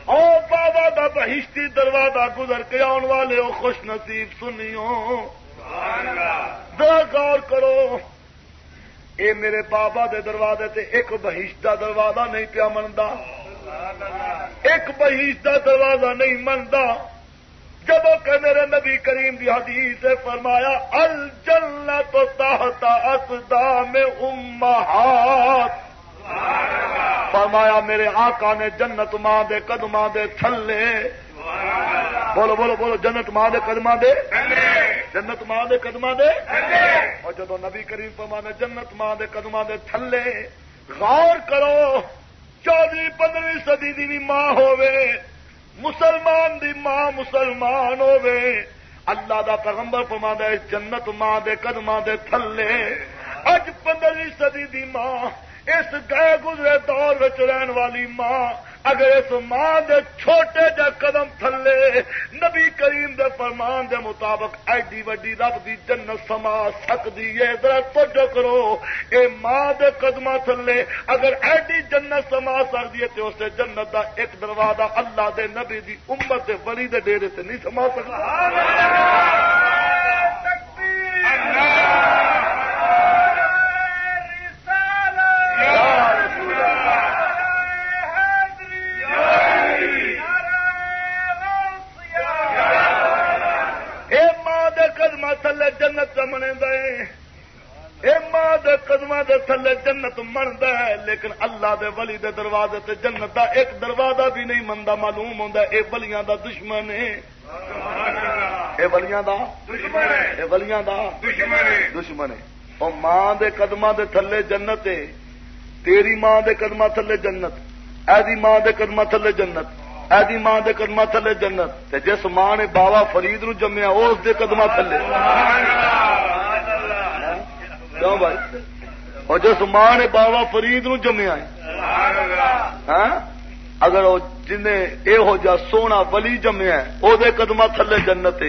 او بابا دا بہشتی دروازہ گزر کے آن والے ہو، خوش نصیب سنیو۔ ذرا غور کرو۔ اے میرے بابا دے دروازے تے ایک بہشت دا دروازہ نہیں پیا منتا ایک بہشت دا دروازہ نہیں منتا جبکہ میرے نبی کریم دی حدیث فرمایا، الجنت تو تحت اقدام امہات۔ فرمایا، میرے آقا نے جنت ماں دے قدماں دے تھلے۔ بولو بولو بولو، جنت ماں دے قدماں دے۔ جنت ماں دے قدماں دے۔ اور جدو نبی کریم فرما نے جنت ماں دے قدماں دے تھلے، غور کرو چودہ پندرہویں صدی دی بھی ماں ہوے مسلمان دی ماں مسلمان ہوے اللہ دا پیغمبر فرما دے جنت ماں دے قدماں دے تھلے۔ اج پندرہویں صدی دی ماں اس گئے گزرے دور رہن والی ماں اگر اس ماں دے چھوٹے جا قدم تھلے نبی کریم دے فرمان دے مطابق ایڈی وڈی رب دی جنت سما سکتی ہے۔ ذرا توجہ کرو اے ماں دے قدم تھلے اگر ایڈی جنت سما سکتی ہے تو اس جنت دا ایک دروازہ اللہ دے نبی دی امت دے ولی دے ڈیرے سے نہیں سما سکتا تھلے جنت چمنے دے اے ماں دے قدم دے تھلے جنت منتا ہے لیکن اللہ دے ولی دے دروازے تے جنت دا ایک دروازہ بھی نہیں منتا معلوم ہوتا اے بلیاں دا دشمن ہے۔ اے بلیاں دا اے بلیاں دا دشمن ہے۔ اور ماں دے قدم دے تھلے جنت ہے۔ تیری ماں دے قدم تھلے جنت ایدی ماں دے قدم تھلے جنت۔ ایدی ماں دے قدم تھلے جنت تے جس ماں نے بابا فرید نو جمیا اس دے قدم تھلے۔ کیوں بھائی؟ اور جس ماں نے بابا فرید نو جمیا ہاں؟ اگر جن یہ جا سونا ولی جمیا وہ قدم تھلے جنت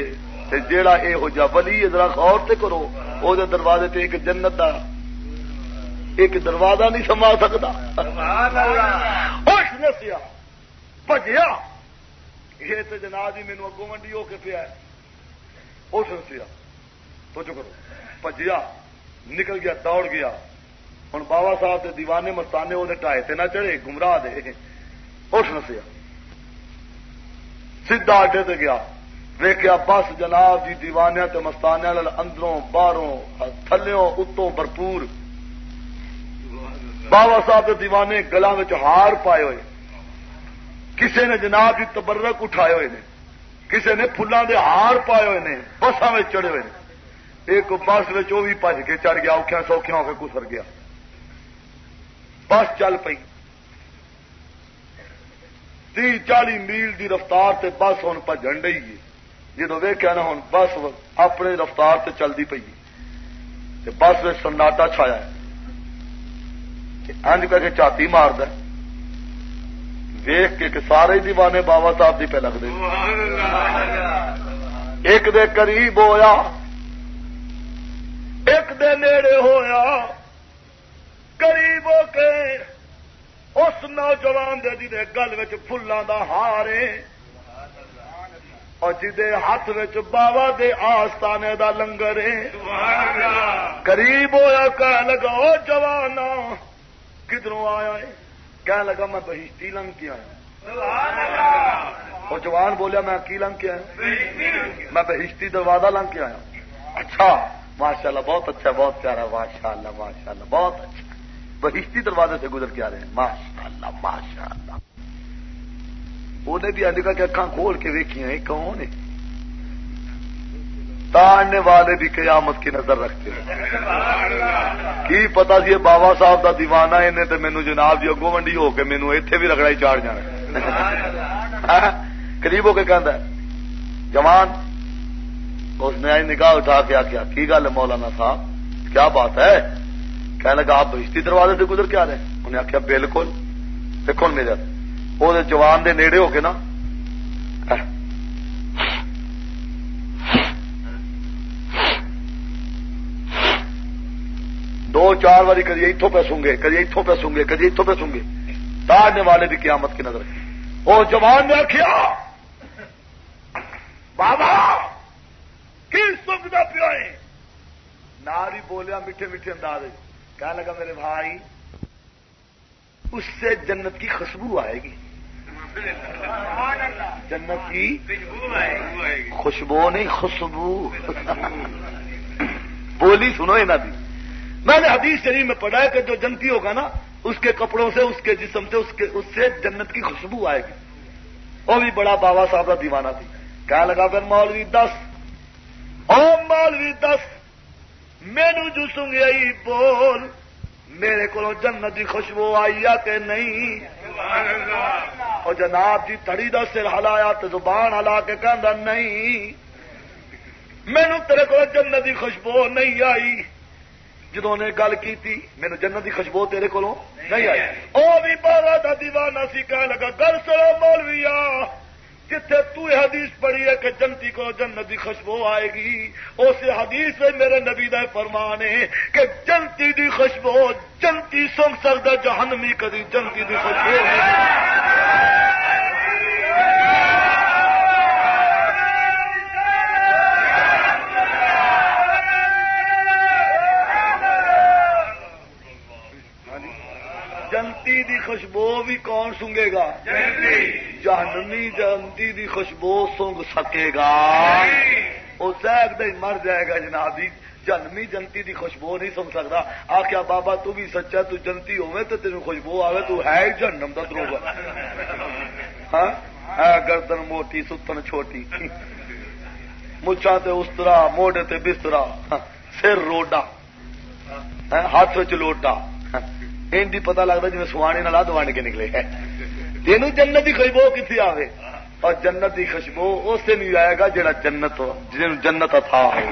تے جیڑا اے ہو جا ولی ذرا غور تے کرو او دے دروازے تے ایک جنت دا ایک دروازہ نہیں سما سکتا۔ نسیا بجیا یہ تو جناب ہی مینو اگوں منڈی ہو کے پیا اس نسیا تو جو کرو بجیا نکل گیا دوڑ گیا ہوں بابا صاحب کے دیوانے مستانے وہ ٹائے تے نہ چڑھے گمراہ دے اس نسیا سیدا اڈے تے گیا ویکیا بس جناب جی دیوانیا تے مستانے اندروں باہروں تھلوں اتوں بھرپور بابا صاحب کے دیوانے گلا ہار پائے ہوئے کسی نے جناب جی تبرک اٹھائے ہوئے نے کسی نے فلان دے ہار پائے ہوئے نے بسا میں چڑھے ہوئے نے۔ ایک بس وہ بھی بج کے چڑھ گیا اوکھیا سوکھیا ہو کے گسر گیا۔ بس چل پی تی چالی میل دی رفتار تے بس ہوں بجن ڈی ہے۔ جدو ویکیا نا ہوں بس اپنے رفتار سے چلتی پی بس میں سناٹا چھایا ہے۔ کر کے چاتی مارد ویخ کے سارے دیوانے بابا صاحب پہ لگتے ایک دے قریب ہویا ایک دے نیڑے ہویا۔ قریب ہو کے اس نوجوان دے جی گل فلان کا ہار اور جی ہاتھ بابا دے آستانے دا لنگر قریب ہویا کہ لگا جوان کدھروں آیا ہے؟ کہنے لگا میں بہشتی لنگ کے آیا وہ جوان بولیا میں کی لنگ کے آیا میں بہشتی دروازہ لنگ کے آیا اچھا ماشاء اللہ بہت اچھا بہت پیارا ماشاء اللہ ماشاء اللہ بہت اچھا۔ بہشتی دروازے سے گزر کے آ رہے ہیں۔ ماشاء اللہ ماشاء اللہ انہیں بھی اندکا کہ اکھان کھول کے ویکھی ہیں کون ہے؟ تاڑنے والے بھی قیامت کی نظر رکھتے ہیں۔ کی پتا سی بابا صاحب کا دیوانہ انہیں تو مینو جناب جی اگو منڈی ہو کے مینو اتنے بھی رگڑا ہی چاڑ جانا قریب ہاں؟ ہو کے کہہ جوان، اس نے آئی نگاہ اٹھا کے آخیا کی گل ہے مولانا صاحب؟ کیا بات ہے؟ کہنے لگا، آپ بشتی دروازے سے گزر کے آ رہے ہیں۔ انہیں آخیا بالکل، دیکھو میرے، وہ جوان دے نیڑے ہو کے نا چار باری کدی اتوں پہ سوں گے کدی اتوں پہ سوں گے کدی اتوں پہ سوں گے تاڑنے والے بھی قیامت کی نظر۔ وہ جوان نے آخیا بابا کی سکھتا پیا ناری بولیا، میٹھے میٹھے انداز کہنے لگا میرے بھائی، اس سے جنت کی خوشبو آئے گی۔ جنت کی خوشبو نہیں، خوشبو۔ بولی سنو یہاں دی۔ میں نے حدیث شریف میں پڑھا ہے کہ جو جنتی ہوگا نا، اس کے کپڑوں سے، اس کے جسم سے، اس کے، اس سے جنت کی خوشبو آئے گی۔ وہ بھی بڑا بابا صاحب کا دیوانہ تھی۔ کیا لگا پھر مولوی دس، او مولوی دس، مینو جو سنگیائی بول، میرے کو جنت کی خوشبو آئی ہے کہ نہیں؟ اور جناب جی تڑی کا سر ہلایا تو زبان ہلا کے کہہ نہیں، مینو تیرے کو جنت کی خوشبو نہیں آئی۔ جدو نے گل کی میرے جنت کی خوشبو تیرے کو نہیں آئی۔ وہ بھی بارہ کا دیوانہ سی کہنے لگا گل سرو مولوی جتھے تو حدیث پڑھی ہے کہ جنتی کو جنت کی خوشبو آئے گی اس حدیث سے میرے نبی دا فرمان ہے کہ جنتی دی خوشبو جنتی سنگ سکتا جہنمی کدی جنتی دی خوشبو جنتی دی خوشبو بھی کون سنگے گا؟ جہنمی۔ جنتی دی خوشبو سنگ سکے گا۔ وہ سیک دے مر جائے گا جناب جی جنمی جنتی دی خوشبو نہیں سن سکتا۔ آخیا بابا تو بھی سچا تو جنتی ہوے تو تین خوشبو آئے تو ہے جنم کا درو ہاں؟ گردن موٹی ستن چھوٹی۔ مچھا تے اس طرح موڈے تے بسترا۔ سر روڈا۔ ہاتھ چلوٹا این پتا لگتا جی سوانے نال اد ون کے نکلے تین جنت کی خوشبو کتنے آئے اور جنت کی خوشبو اس دن ہی آئے گا جہاں جنت جن جنت تھا ہو۔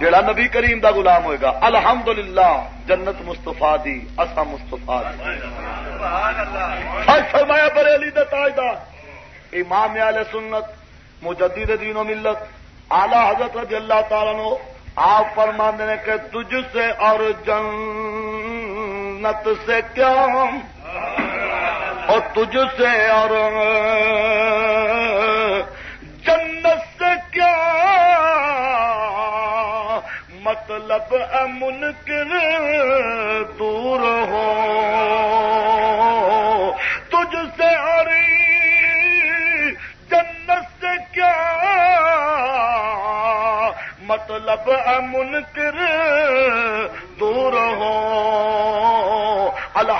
جڑا نبی کریم دا غلام ہوئے گا۔ الحمدللہ، جنت مستفا دی اصا مستفا فرمایا بریلی دا تاجدار۔ امام علیہ سنت، مجدد دین و ملت، اعلی حضرت رضی اللہ تعالیٰ نو آپ فرمانے نے کہ تجھ سے اور جن جنت سے کیا؟ اور تجھ سے اور جنت سے کیا؟ مطلب امن کے دور ہو۔ تجھ سے اور جنت سے کیا؟ مطلب امن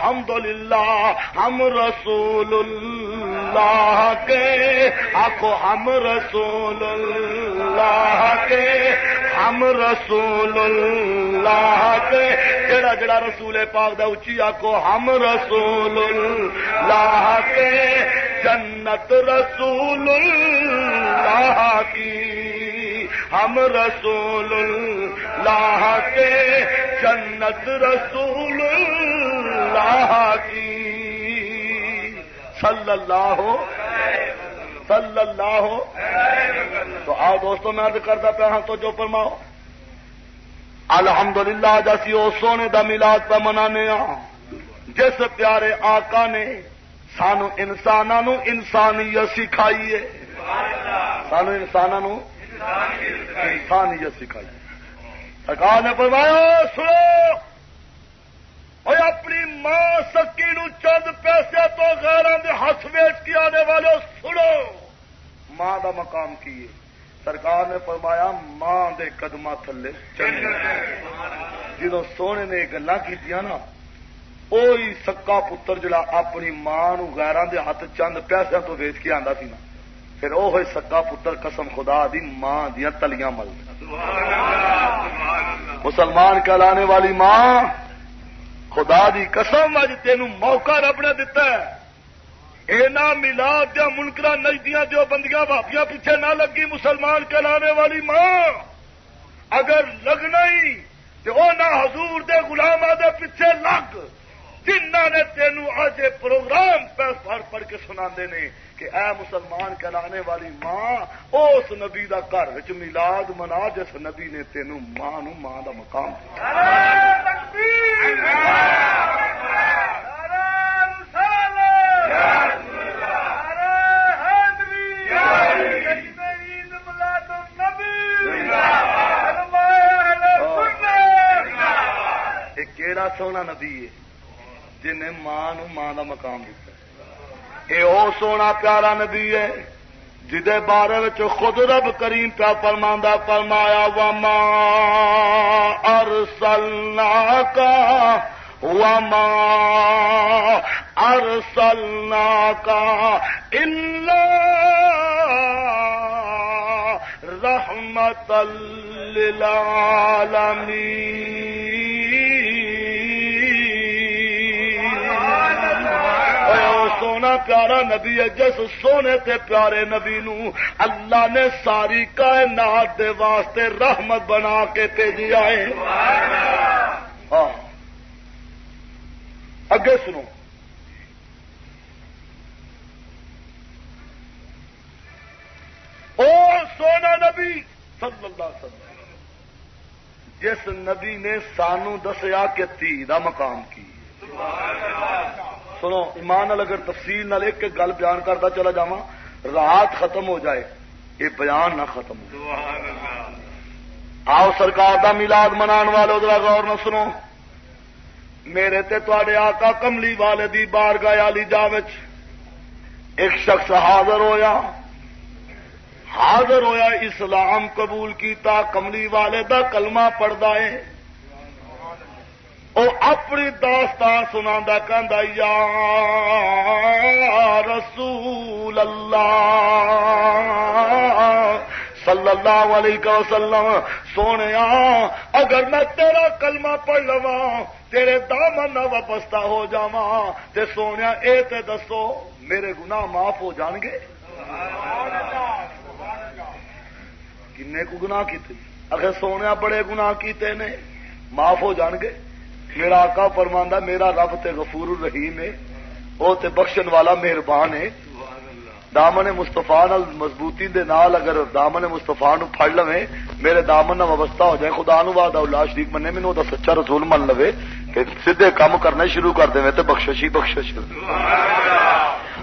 الحمدللہ، ہم رسول اللہ کے آخو ہم رسول اللہ کے، ہم رسول اللہ کے، جڑا جڑا رسول پاک دا اچھی آخو ہم رسول اللہ کے، جنت رسول اللہ کی، ہم رسول اللہ کے، جنت رسول اللہ کی صلی اللہ صلی اللہ تو آؤ دوستوں میں کرتا پہ ہاں تو جو فرماؤ۔ الحمدللہ، جیسی وہ سونے دا ملاد پہ منانے جس پیارے آقا نے سانو انسانوں انسانیت سکھائیے سانو انسانوں انسانیت سکھائی سرکار نے فرمایا، سنو۔ اپنی ماں سکی نو چند پیسے تو دے ہاتھ ویچ کے آنے والے سنو ماں دا مقام کیے سرکار نے فرمایا ماں دے قدمہ تھلے جدو سونے نے گلا کی نا وہی سکا پتر جڑا اپنی ماں نو غیران دے ہاتھ چند پیسے تو ویچ کے آندا سی نا پھر وہ سکا پتر قسم خدا دی ماں دیا تلیاں مل مسلمان کہلانے والی ماں خدا دی قسم اج تین موقع رب نے دتا ہے۔ اینا ملاد دیا منکرا نجدیاں جو بندیاں بھاپیاں پیچھے نہ لگی مسلمان کہلانے والی ماں۔ اگر لگنا ہی تو وہ نہ حضور دے غلام دے پیچھے لگ جنہ نے تینوں اج پروگرام پہ پڑھ پڑھ کے سنا نے۔ کہ اے مسلمان کہلانے والی ماں اس نبی دا گھر ملاد منا جس نبی نے تینوں ماں نو ماں دا مقام کیڑا سونا نبی ہے جن ماں ماں کا مقام دیتا یہ وہ سونا پیارا نبی ہے جہد بارے خود رب کریم پیا فرما فرمایا وا ماں کا وما ارسلنا کا الا رحمت سونا پیارا نبی ہے، جس سونے تے پیارے نبی نو اللہ نے ساری کائنات دے واسطے رحمت بنا کے بھیجیا ہے۔ ہاں۔ اگے سنو۔ او سونا نبی صلی اللہ علیہ وسلم، جس نبی نے سانو دسیا کہ تھی دا مقام کی سنو ایمان نال اگر تفصیل نال ایک گل بیان کرتا چلا جا رات ختم ہو جائے یہ بیان نہ ختم ہو آؤ سرکار دا میلاد منان والے ادھر غور نہ سنو۔ میرے تے تے آقا کملی والے دی بار گاہ جا ایک شخص حاضر ہویا۔ حاضر ہویا اسلام قبول کیتا کملی والے دا کلمہ پڑھتا ہے۔ وہ اپنی داستان سنا کہ یا رسول اللہ صلی اللہ علیہ وسلم سونے اگر میں تیرا کلمہ پڑھ لوا تیرے دامن نہ وپستا ہو تے سونے اے تے دسو، میرے گناہ معاف ہو جان گے؟ کنے کو گناہ کیتے؟ اگر سونے بڑے گناہ کیتے نے، معاف ہو جان گے؟ میرا آقا فرماندہ میرا رب تے غفور الرحیم ہے، وہ تے بخشن والا مہربان ہے۔ دامن مستفا مضبوطی دے نال اگر دامن مستفا نو پڑ لو میرے دامن وابستہ ہو جائے خدا نو باد اللہ شریف منے مینو دا سچا رسول من لو کہ سیدے کام کرنے شروع کر دے تو بخش ہی بخش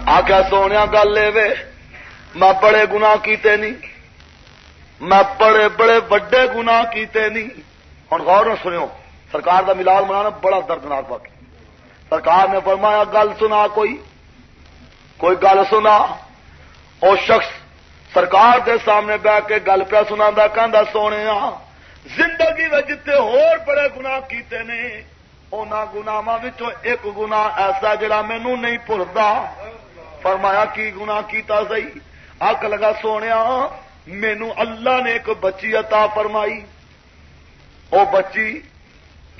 آ کیا سونے گل لے میں بڑے گنا کیتے نہیں میں بڑے بڑے وڈے گنا کیتے نہیں ہوں غور نہ سنو سرکار دا ملال منانا بڑا دردناک واقع سرکار نے فرمایا، گل سنا کوئی کوئی گل سنا۔ او شخص سرکار دے سامنے بہ کے گل پیا سنا کہ سونے زندگی میں جتنے ہور بڑے گنا کیتے نے۔ ان گناواں ایک گنا ایسا جڑا مینو نہیں بھولتا فرمایا، کی گنا کیتا سی اک لگا، سونے مینو اللہ نے ایک بچی عطا فرمائی۔ او بچی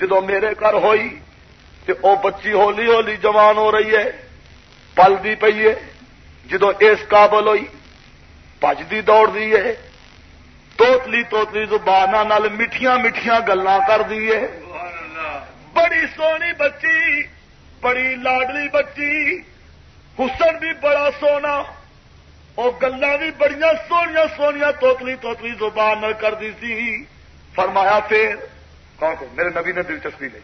جدو میرے گھر ہوئی تو او بچی ہولی ہولی جوان ہو رہی ہے پلتی پی ہے، جدو اس قابل ہوئی بجتی دوڑ دی ہے، توتلی توتلی زبان میٹھیاں میٹھیاں گلا کر دی ہے۔ بڑی سونی بچی، بڑی لاڈلی بچی، حسن بھی بڑا سونا وہ گلا بھی بڑی سونیا سونیا توتلی توتلی زبان کر دی سی۔ فرمایا پھر کو؟ میرے نبی نے دلچسپی لی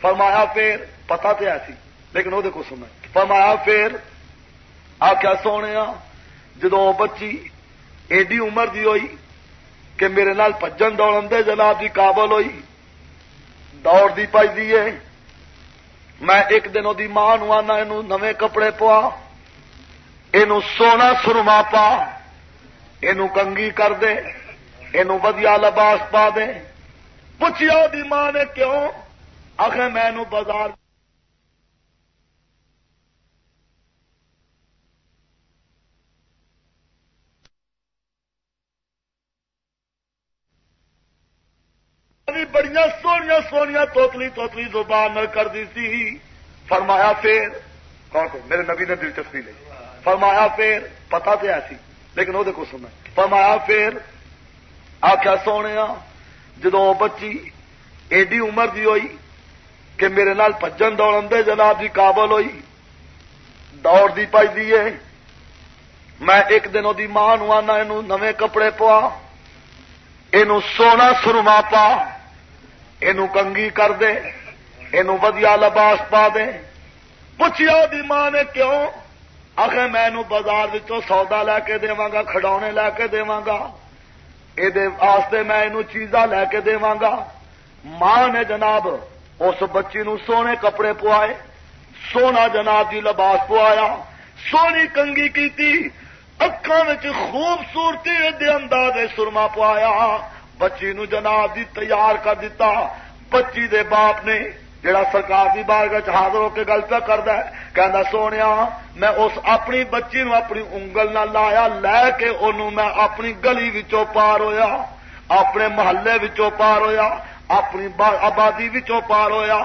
فرمایا پھر پتا تو ایسی لیکن وہ کو سنا فرمایا پھر آخیا سونے ہاں؟ جدو بچی ایڈی عمر دی ہوئی کہ میرے نال پجن دوڑ دے جناب دی قابل ہوئی، دوڑ دی پائی دی میں ایک دن وہ ماں نو آنا یہ کپڑے پوا یہ سونا سرما پا یہ کنگی کر دے یہ ودیا لباس پا دے۔ پوچھیا دی ماں نے کیوں؟ آخر میں بازار بڑی سونیا سونیا توتلی توتلی زبان کر دی سی۔ فرمایا پھر، کون کو میرے نبی نے دلچسپی لی فرمایا پھر پتا تو ایسی لیکن وہ سننا۔ فرمایا پھر آخیا سونے جدو بچی، ایڈی عمر دی ہوئی کہ میرے نال پجن دوڑ دے جناب دی قابل ہوئی۔ دوڑ دی پائی دی ہے۔ میں ایک دن وہ ماں نو آنا یہ کپڑے پوا یہ سونا سرما پا یہ کنگی کر دے یہ ودیا لباس پا دے۔ پوچھیا دی ماں نے کیوں؟ آخر میں بازار سودا لے کے گا، کھڈونے لے کے گا۔ یہ میں چیزاں لے کے گا ماں نے جناب اس بچی نو سونے کپڑے پوائے سونا جناب جی لباس پوایا سونی کنگی کی اکھان خوبصورتی دے انداز سرما پوایا بچی نو جناب دی تیار کر دیتا بچی دے باپ نے جڑا سرکار کی بارگاہ حاضر ہو کے گل پہ کرتا ہے کہ سونے میں اس اپنی بچی نو اپنی انگل نہ لایا، لے کے اُن میں اپنی گلی وچوں پار ہویا، اپنے محلے وچوں پار ہویا، اپنی آبادی وچوں پار ہویا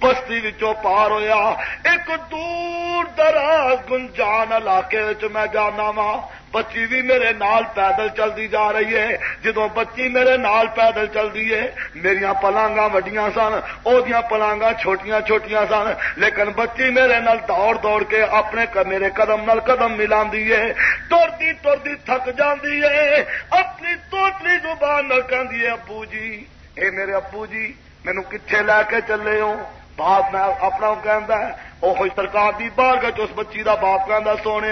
بستی وچوں پار ہویا ایک دور دراز گنجان علاقے میں جانا وا بچی بھی میرے نال پیدل چلتی جا رہی ہے جدو بچی میرے نال پیدل چلتی ہے میری پلانگا وڈیاں سن وہ پلانگا چھوٹیاں چھوٹیاں سن لیکن بچی میرے نال دوڑ دوڑ کے اپنے میرے قدم نال قدم ملا ٹرتی ٹرتی تھک جاندی ہے اپنی توتلی زبان نہ کہ ابو جی اے میرے ابو جی مینو کتنے لے کے چلے ہو باپ میں اپنا کہہ وہ سرکار کی بار گچ اس بچی کا باپ کہ سونے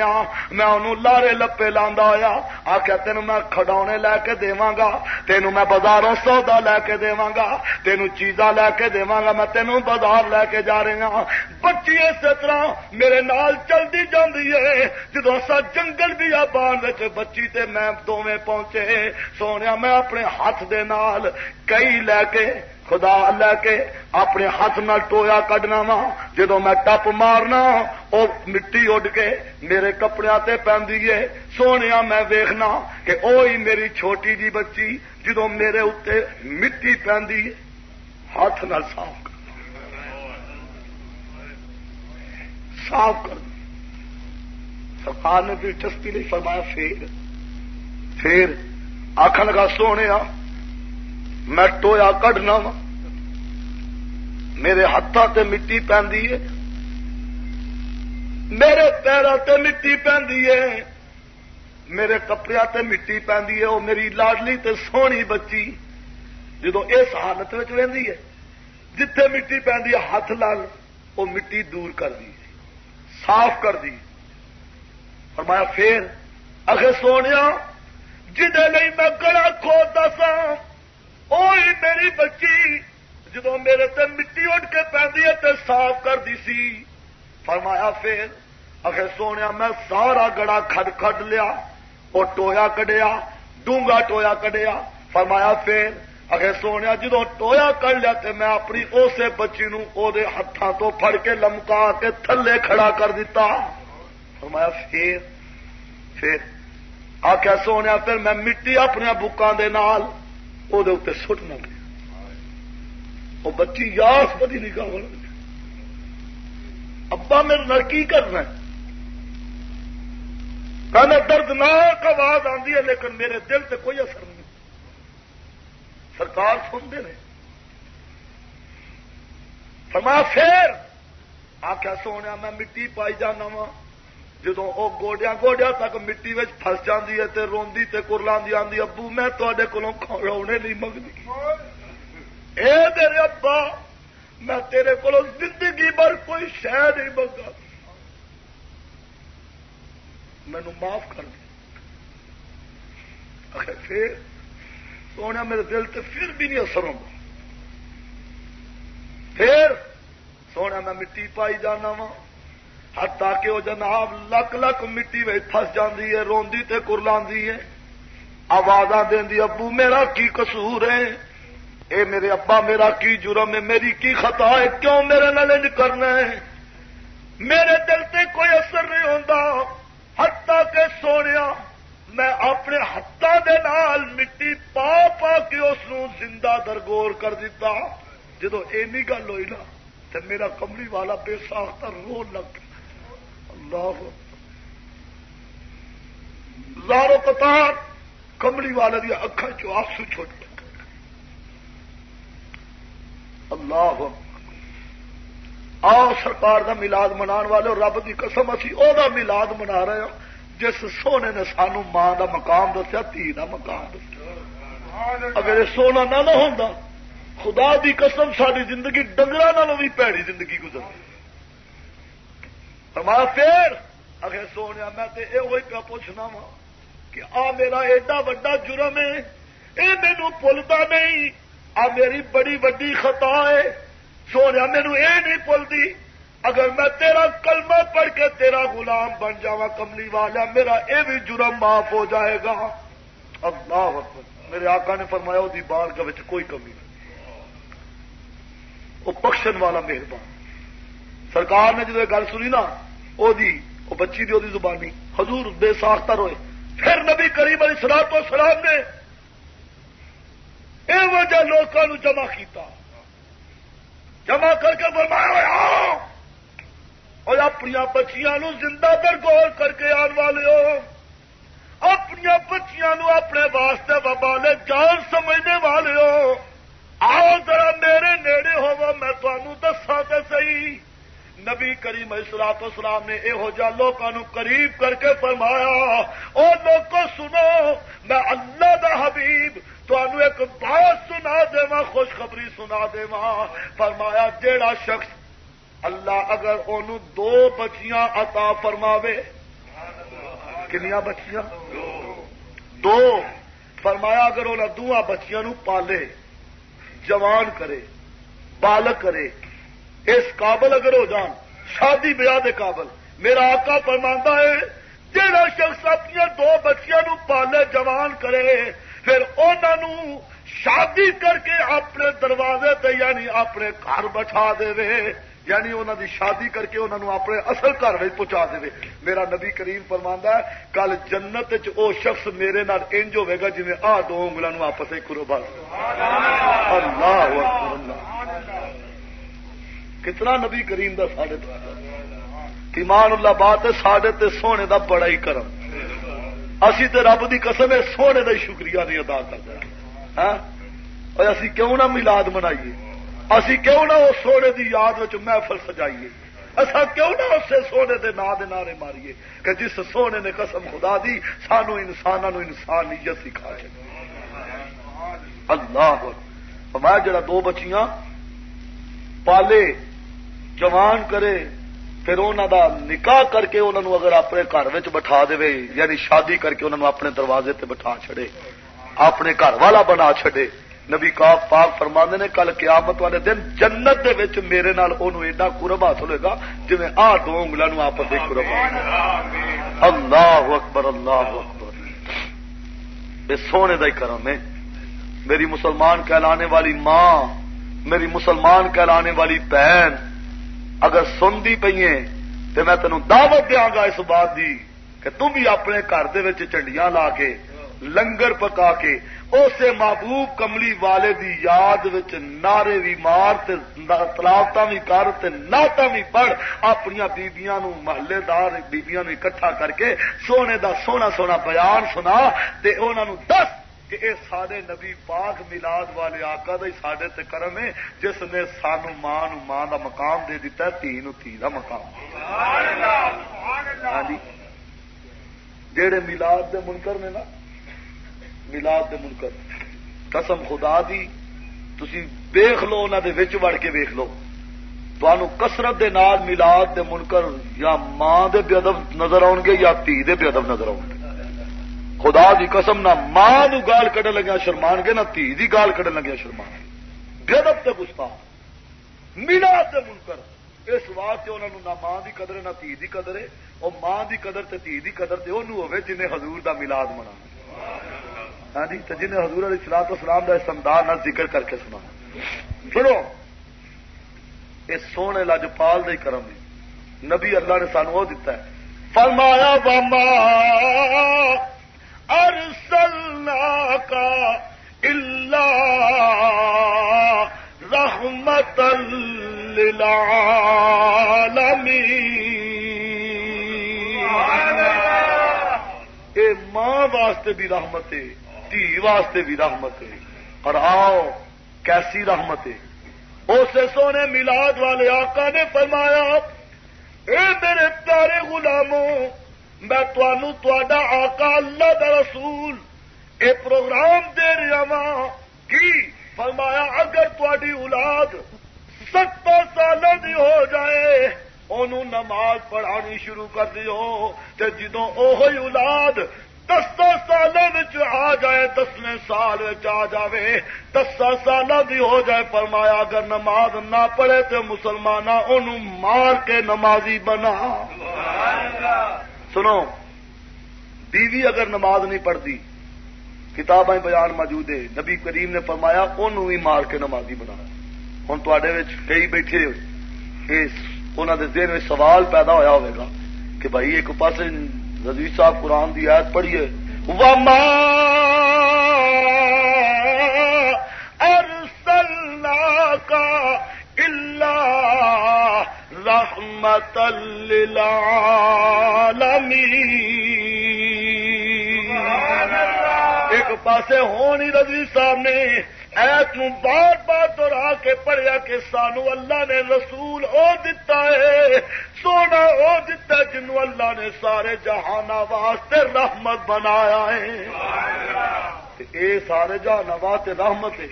میں انہوں لارے لپے لانا ہوا آخیا تین میں کھڈونے لے کے دوا گا، تینوں میں بازاروں سودا لے کے دوا گا، تینوں چیزاں لے کے دوا گا، میں تینوں بازار لے کے جا رہی ہوں بچی اس طرح میرے نال چلتی جاتی ہے جدو سا جنگل بھی آ بان بچی تے میں دونیں پہنچے سونے میں اپنے ہاتھ دے نال کئی لے کے خدا اللہ کے اپنے ہاتھ نہ ٹویا کڈنا وا جدو میں ٹپ مارنا وہ مٹی اڈ کے میرے کپڑے تے ہے سونے میں ویخنا کہ وہی میری چھوٹی جی بچی جدو میرے اتنے مٹی پی ہاتھ نہ صاف کر۔ صاف کر۔ سرکار نے دلچسپی نہیں فرمایا، پھر پھر آخر لگا سونے میں ٹویا کڈنا وا۔ میرے ہاتھوں تے مٹی پی میرے پیروں تے مٹی پی میرے کپڑے تے مٹی پی وہ میری لاڈلی تے سونی بچی جدو اس حالت رہی ہے، جتھے مٹی پی ہاتھ لال وہ مٹی دور کر دی صاف کر دی فرمایا، پھر اگر سونے جہد میں گڑا کھوتا سا وہی میری بچی جدو میرے تے مٹی اٹھ کے پہ صاف کر دی سی۔ فرمایا پھر اگر سونے میں سارا گڑا کھڈ کھڈ لیا وہ ٹویا کڈیا، ڈونگا ٹویا کڈیا۔ فرمایا پھر اگر سونے جدو ٹویا کر لیا تے میں اپنی اسے بچی نو او دے ہاتھوں تو پھڑ کے لمکا کے تھلے کھڑا کر دیتا فرمایا پھر پھر آخیا سونے پھر میں مٹی اپنے بکان دے نال وہ سٹ نہ وہ بچی یاس بدی نکاح ابا میرے نال کی کرنا کہنا دردناک آواز آتی ہے، لیکن میرے دل سے کوئی اثر نہیں۔ سرکار سنتے ہیں فرما پھر آخیا سونے میں مٹی پائی جانا وا جدو وہ گوڈیا گوڈیا تک مٹی فس جاتی ہے تے روندی تے کرلاندی آدھی ابو میں تے کو رونے نہیں منگنی۔ اے میرے ابا، میں تیرے کو زندگی بھر کوئی شہ نہیں منگا۔ مینو معاف کر دیا پھر سونے میرے دل سے پھر بھی نہیں اثر ہوگا پھر سونے میں مٹی پائی جانا وا ہر تاکہ وہ جناب لک لک مٹی میں فس جاتی ہے، روندی تے کرلاندی ہے۔ آواز دینی، ابو میرا کی قصور ہے؟ اے میرے ابا، میرا کی جرم ہے؟ میری کی خطا ہے؟ کیوں میرے نلنج کرنا ہے؟ میرے دل سے کوئی اثر نہیں ہوتا ہتا کے سونے میں اپنے ہاتھوں کے نال مٹی پا پا کے اس زندہ درگور کر دیتا جدو اینی گل ہوئی نا تو میرا کملی والا بے ساختہ رو لگ اللہ زارو قطار، کملی والے دیا اکھا چو آسو چھوٹ اللہ آ سرکار دا ملاد منا والے رب کی قسم، اسی او دا ملاد منا رہے ہوں جس سونے نے سانو ماں دا مقام دسیا، تھی دا مقام دسیا۔ اگر سونا نہ نہ ہوتا خدا دی قسم ساری زندگی ڈنگر بھی پیڑی زندگی گزر فرمایا پھر اگر سونے میں تے اے وہی پہ پوچھنا وا کہ آ میرا ایڈا وڈا جرم ہے، اے مینو بھولتا نہیں، آ میری بڑی وڈی خطا ہے۔ سونے مینو یہ نہیں بھولتی اگر میں تیرا کلمہ پڑھ کے تیرا غلام بن جا کملی والا، میرا یہ بھی جرم معاف ہو جائے گا۔ اللہ میرے آقا نے فرمایا وہ بال کا کوئی کمی نہیں۔ وہ بخشن والا مہربان۔ سرکار نے جب گل سنی نا وہ بچی دی زبانی۔ حضور بے ساختہ روئے۔ پھر نبی کریم علیہ سلام تو سلام نے یہ وجہ لوگوں جمع کیتا۔ جمع کر کے فرمایا اور اپنی بچیاں زندہ در گور کر کے آن والے ہو۔ اپنی بچیاں اپنے واسطے وبالے جان سمجھنے والے ہو۔ آؤ ذرا میرے نیڑے ہو میں تمہوں دسا تو صحیح۔ نبی کریم اسلام اسلام نے یہو جہ لوگوں قریب کر کے فرمایا، او لوگ سنو، میں اللہ دا حبیب تمہوں ایک بات سنا دا خوشخبری سنا دا فرمایا، جیڑا شخص اللہ اگر ان دو بچیاں عطا فرماوے کنیا بچیاں؟ دو۔ فرمایا، اگر انہیں دونوں بچیاں نو پالے، جوان کرے بالک کرے اس قابل اگر ہو جان شادی بیاہ دے قابل۔ میرا آقا فرماندہ ہے جہاں شخص اپنی دو بچیاں نو پالے جوان کرے پھر انہوں شادی کر کے اپنے دروازے تے یعنی اپنے گھر بٹھا دے یعنی انہوں دی شادی کر کے انہوں اپنے اصل گھر میں پہنچا دے میرا نبی کریم فرماندہ ہے کل جنت او شخص میرے نال انج ہوے گا جی آ دو انگلوں آپس ہی کرو بس اللہ۔ کتنا نبی کریم دا ساڈے ایمان اللہ بات ہے، ساڈے تے سونے دا بڑا ہی کرم۔ اسی تے رب دی قسم ہے، سونے دا شکریہ نہیں ادا کرتے ہاں؟ اسی کیوں نہ ملاد منائیے؟ اسی کیوں نہ اس سونے دی یاد وچ محفل سجائیے؟ اصا کیوں نہ اسے سونے دے نا دے نعرے ماریے کہ جس سونے نے قسم خدا دی، سانو انسانوں انسانیت سکھا اللہ میں جڑا دو بچیاں، پالے جوان کرے، پھر انہوں دا نکاح کر کے انہوں اگر اپنے گھر بٹھا دے یعنی شادی کر کے انہوں اپنے دروازے تے بٹھا چھڑے، اپنے گھر والا بنا چھڑے۔ نبی کاف پاک فرما نے، کل قیامت والے دن جنت دے وچ میرے نال اونوں ایڈا قرب حاصل ہوئے گا جی آ دو انگلوں آپس میں قرب اللہ اکبر اللہ اکبر۔ یہ سونے کا ہی کرم ہے میری مسلمان کہلانے والی ماں، میری مسلمان کہلانے والی بہن اگر سنتی پی تو میں تینوں دعوت دیا گا اس بات دی کہ تم بھی اپنے گھر چنڈیاں لا کے لنگر پکا کے اسے محبوب کملی والے دی یاد وچ نعرے بھی مار تلاوت بھی کر نعت بھی پڑھ اپنی بیبیاں نو محلے دار بیبیاں نو اکٹھا کر کے سونے دا سونا سونا بیان سنا تے انہاں نو دس کہ اے سارے نبی پاک ملاد والے آقا دا سڈے تے کرم ہے جس نے سانو ماں نو ماں دا مقام دے دیتا ہے تھی نو تھی دا مقام۔ ہاں جی۔ جیڑے ملاد دے منکر نے نا ملاد دے منکر۔ قسم خدا دی تسی دیکھ لو انہوں دے وچ وڑ کے ویخ لو۔ تو کسرت دے نال ملاد دے منکر یا ماں دے بے ادب نظر آؤ گے یا تھی دے بے ادب نظر آؤ گے خدا دی قسم نہ ماں نو گال کڈن لگیا شرمان گے، نہ تھی دی گال کڈن لگیا شرمان بے ادب تے گستا ملاد دے منکر۔ اس واسطے انہوں نے نہ ماں دی قدر نہ تھی دی قدر ہے اور ماں دی قدر تے تھی دی قدر تے انہوں ہوئے جنہیں حضور دا ملاد منا ہاں جی جن حضور علیہ سلاط اسلام کا سمدار نہ ذکر کر کے سنا سنو یہ سونے لجپال دے کرم نبی اللہ نے سانو وہ دتا ہے۔ فرمایا باما ارسلنا کا اللہ رحمت للعالمین اے ماں واسطے بھی رحمت ہے، دھی واسطے بھی رحمت ہے۔ اور آؤ، کیسی رحمت ہے؟ اسے سونے ملاد والے آقا نے فرمایا، اے میرے پیارے غلاموں میں تا آقا اللہ دا رسول اے پروگرام دے رہا وا کی فرمایا اگر تاری اولاد ستر سال دی ہو جائے انہوں نماز پڑھانی شروع کر دیو۔ تے جدو اولاد دس سال آ جائے، دسویں سال آ جائے دس سال دی ہو جائے۔ فرمایا اگر نماز نہ پڑھے تو مسلمان ان مار کے نمازی بنا۔ سنو، بیوی اگر نماز نہیں پڑھتی، کتابیں بیان موجود ہے نبی کریم نے فرمایا انہوں ہی مار کے نمازی بنا۔ ہوں کئی بیٹھے انہوں نے دن میں سوال پیدا ہوا ہوگا کہ بھائی، ایک پاس رضوی صاحب قرآن کی آیت پڑھیے وما ارسلنا کا اللہ رحمت ایک پاسے ہونی رضوی صاحب نے ایت نو بار بار دوہرا کے پڑھیا کہ سانو اللہ نے رسول او دتا ہے، سونا او دتا جنو اللہ نے سارے جہان واسطے رحمت بنایا ہے۔ اے سارے جہان واسطے رحمت ہے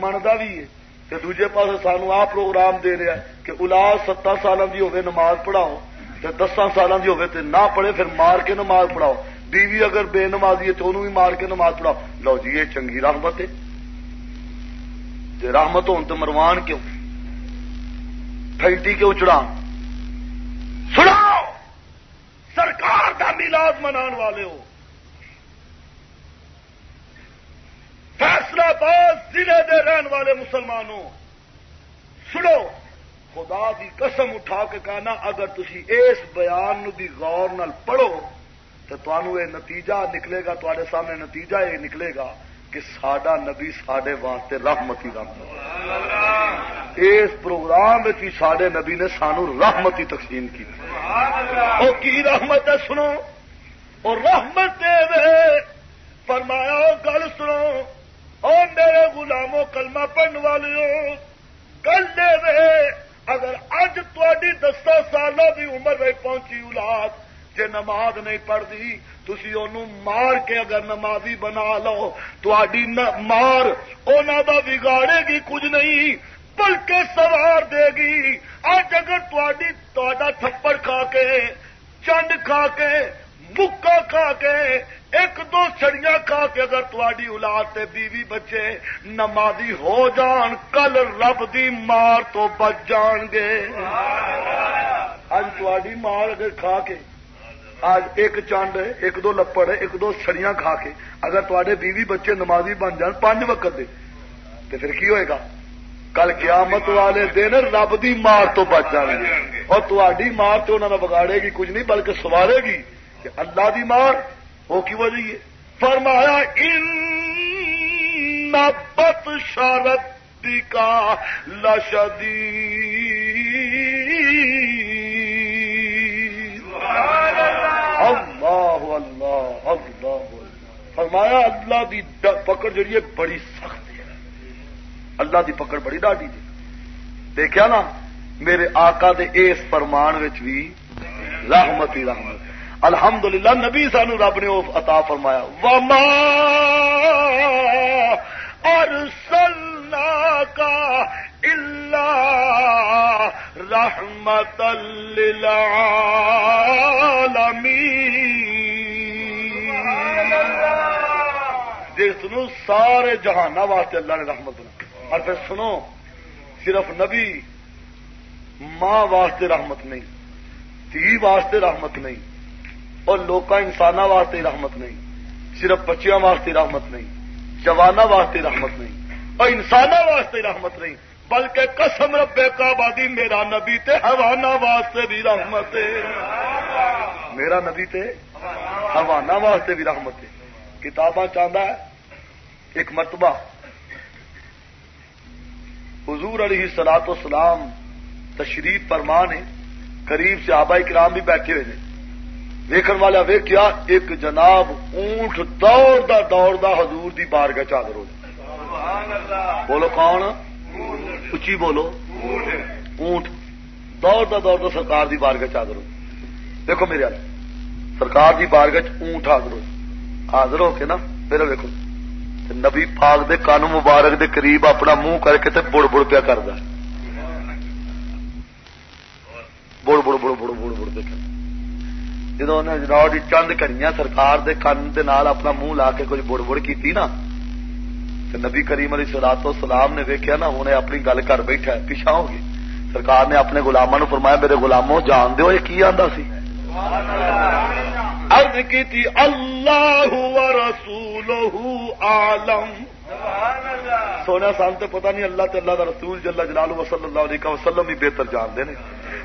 منتا بھی ہے۔ تے دوجے پاس سانو آ پروگرام دے رہا ہے کہ اولاد ستر سالوں کی ہوگی نماز پڑھاؤ تے دساں سالوں کی ہوگی تے نہ پڑھے پھر مار کے نماز پڑھاؤ بیوی اگر بے نمازی ہے تو انہوں بھی مار کے نماز پڑھاؤ لو جی یہ چنگی رحمت ہے رحمت ہون تو مروان کیوں پھیٹی کیوں چڑھا سناؤ سرکار کا ملاد منان والے ہو فیصلہ باز ضلع دے رہن والے مسلمانوں، سنو، خدا دی قسم اٹھا کے کہنا، اگر تھی اس بیان دی غور نال پڑھو تو تمہوں یہ نتیجہ نکلے گا تے سامنے نتیجہ یہ نکلے گا کہ سڈا نبی سڈے واسطے رحمتی رحمت اس پروگرام سڈے نبی نے سانو رحمتی تقسیم کی۔ وہ کی رحمت ہے، سنو۔ اور رحمت دے فرمایا، گل سنو اور میرے غلاموں کلمہ پڑھنے والے کل دے رہے، اگر اج تھی دسا سالوں کی عمر میں پہنچی اولاد، جے نماز نہیں پڑھتی تھی ان مار کے اگر نمازی بنا لو تھی مار انہوں کا بگاڑے گی کچھ نہیں، بلکہ سوار دے گی۔ اج اگر تا تھپڑ کھا کے، چنڈ کھا کے، مکا کھا کے ایک دو چڑیاں کھا کے اگر تاری اولاد تے بیوی بچے نمازی ہو جان کل رب دی مار تو بچ جان گے۔ اج تاری مار اگر کھا کے آج ایک چانڈ ایک دو لپڑ ایک دو سڑیاں کھا کے اگر تے بیوی بچے نمازی بن جان پانچ وقت دے تو پھر کی ہوئے گا؟ کل قیامت والے دن رب دی مار تو بچ جان گے۔ اور تاری مار تو انہوں نے بگاڑے گی کچھ نہیں بلکہ سوارے گی کہ اللہ دی مار۔ وہ کی وجہ ہے فرمایا ان بت شارت کا لشدی اللہ اللہ اللہ فرمایا، اللہ دی پکڑ جڑی ہے بڑی سخت ہے۔ اللہ دی پکڑ بڑی ڈاڈی جی دیکھا نا، میرے آقا دے اس فرمان بھی رحمت ہی رحمت۔ الحمدللہ، نبی سانو رب نے عطا فرمایا۔ وما ارسلنا کا رحمت جس نو سارے جہان واسطے اللہ نے رحمت بنا۔ اور پھر سنو، صرف نبی، ماں واسطے رحمت نہیں، تھی واسطے رحمت نہیں۔ اور لوکا انسان واسطے رحمت نہیں، صرف بچیاں واسطے رحمت نہیں جوانا واسطے رحمت نہیں اور انسان واسطے رحمت نہیں، بلکہ قسم ربے کا میرا نبی تے حوانہ واسطے بھی رحمت میرا نبی تے حوانہ واسطے بھی رحمت کتاباں چاہتا ہے، ایک مرتبہ حضور علیہ سلاط اسلام تشریف فرمان ہے قریب سے آبا کرام بھی بیٹھے ہوئے ہیں ویکن والا ویکیا ایک جناب اونٹ دوڑ دوڑ حضور دی بارگاہ چادر ہو بولو کون؟ اچھی بولو۔ اونٹ۔ دور دا دور دا سرکار دی بارگاہ چادر ہو دیکھو میرے والے سرکار دی بارگاہ اونٹ حاضر ہو حاضر ہو کے نا میرا ویکو نبی پاک دے کان مبارک دے قریب اپنا منہ کر کے بڑ بڑ پیا کرتا بڑ بڑ بڑ بڑ بڑ بڑ دیکھ جدو جناب چند کریاں سرکار دے کن دے نال اپنا منہ لا کے کچھ بڑ بڑ کی نا نبی کریم علی سلا تو سلام نے ویکیا نا انہیں اپنی گل کر بیٹھا پیچھا ہو گئی سرکار نے اپنے گلاموں فرمایا میرے گلاموں جان دو یہ کی آتا سی؟ ارد کی تھی اللہ رسول عالم سونے سان تو پتا نہیں اللہ اللہ کا رسول جلا جلال وسل اللہ علیہ وسلم ہی بہتر جانتے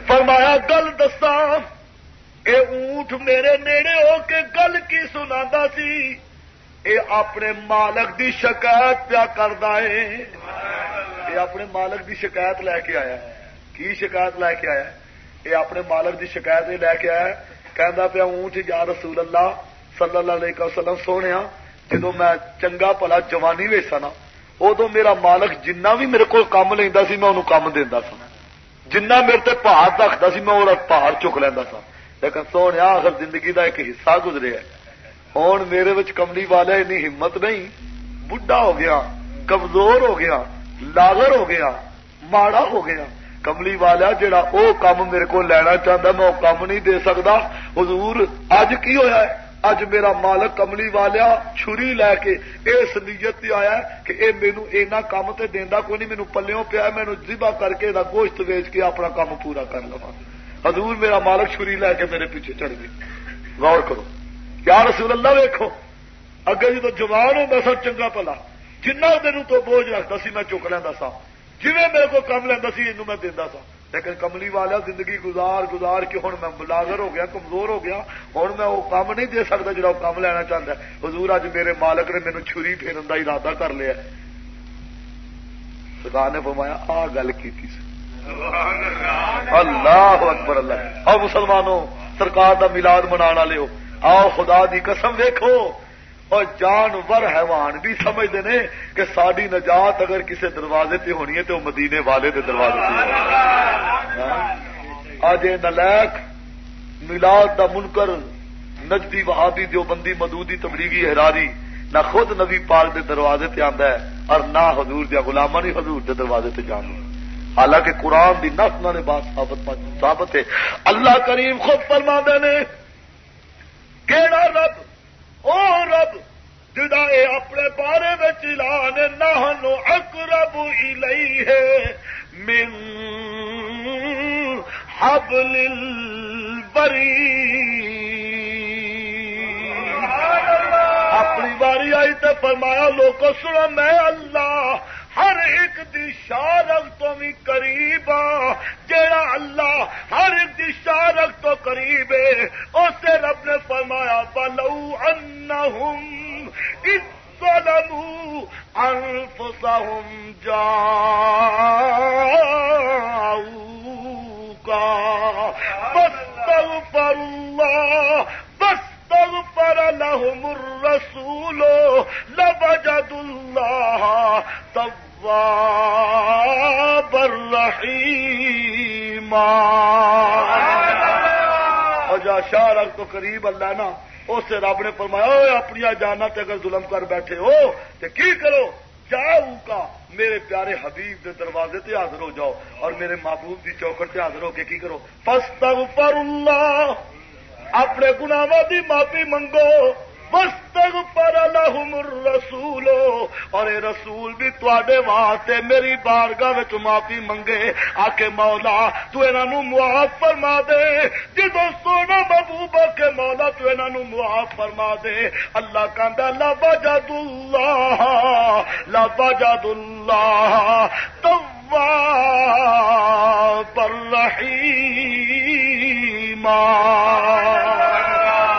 فرمایا گل دسا اے اونٹ میرے نیڑے ہو کے گل کی سنا سی۔ اے اپنے مالک دی شکایت پیا کرتا ہے اے اپنے مالک دی شکایت لے کے آیا۔ کی شکایت لے کے آیا؟ اے اپنے مالک دی شکایت لے کے آیا۔ کہہ پیا اونٹ، یا رسول اللہ صلی اللہ علیہ وسلم سونے جدو میں چنگا پلا جوانی ویسا نا ادو میرا مالک جنہ بھی میرے کو کام لینا سی، میں انہوں کام دینا سا۔ جنہ میرے تے پہاڑ رکھتا سی، میں وہ پہاڑ چک لینا سا۔ لیکن سونے آخر زندگی کا ایک حصہ گزرے ہوں میرے کملی والا اینی ہمت نہیں۔ بڈھا ہو گیا، کمزور ہو گیا لاگر ہو گیا، ماڑا ہو گیا۔ کملی والا جڑا او کام میرے کو لینا چاہتا میں وہ کام نہیں دے سکتا حضور، اج کی ہویا ہے؟ اج میرا مالک کملی والا چھری لے کے اس نیت آیا کہ اے مینو اینا کام تے دینا کوئی نہیں مینو پلوں پیا مینو ذبح کر کے گوشت ویچ کے اپنا کام پورا کر لوا حضور میرا مالک چھری لے کے میرے پیچھے چڑھ گئی۔ غور کرو۔ کیا رسول اللہ ویکو اگے جی تو جوان ہوں سا چنگا پلا۔ جنہ دن تو بوجھ رکھتا سی میں چک لینا سا۔ جی میرے کو کم لینا سی یہ میں دینا سا۔ لیکن کملی والا زندگی گزار گزار کے ہوں میں بلاگر ہو گیا، کمزور ہو گیا۔ ہوں میں وہ کام نہیں دے سکتا جا کام لینا چاہتا ہے۔ حضور اج میرے مالک نے مینو چھری پھیرن کا ارادہ کر لیا۔ سکار نے فرمایا، آ گل کی اللہ اکبر اللہ۔ آؤ مسلمانوں، سرکار دا ملاد منا لو آؤ خدا دی قسم ویکھو۔ اور جانور، حیوان بھی سمجھتے ہیں کہ ساری نجات اگر کسی دروازے تے ہونی ہے تو وہ مدینے والے دے دروازے ہاں۔ اج نلائک ملاد دا منکر، نجدی وہابی دیوبندی مدودی تبلیغی حراری نہ خود نبی پاک دے دروازے تے آندا ہے اور نہ حضور دیا غلامہ نہیں حضور دے دروازے تے جان حالانکہ قرآن دی نس نے بات ثابت ثابت ہے۔ اللہ کریم خود فرما دے کیڑا رب او رب جدا اے اپنے بارے میں چلان نہ اقرب الیہ من حبل البری اپنی باری آئی تو فرمایا لوگ سنو میں اللہ ہر ایک دی شارک تو بھی قریب جیڑا اللہ ہر ایک دی شارک تو قریب ہے۔ اسے رب نے فرمایا بلو انہم اس ظلموا انفسهم جاءوكا فاستغفر الله فاستغفر لهم الرسول، لوجدوا الله توابا جا شارک تو قریب اللہ نا، اس رب نے فرمایا اپنی جانا تے اگر ظلم کر بیٹھے ہو تو کی کرو؟ جاؤ کا، میرے پیارے حبیب دے دروازے تے حاضر ہو جاؤ، اور میرے محبوب دی چوکٹ تے حاضر ہو کے کی کرو؟ فاستغفر اللہ، اپنے گناواں دی معافی منگو مستغفر لهم الرسول. اور اے رسول بھی تواڈے واسطے میری بارگاہ معافی منگے. آکے مولا تو انہاں معاف فرما دے. جدوں سونا محبوب کے مولا تو انہاں معاف فرما دے. اللہ کہندا لا وجد اللہ، لا وجد اللہ. تو تواب الرحیم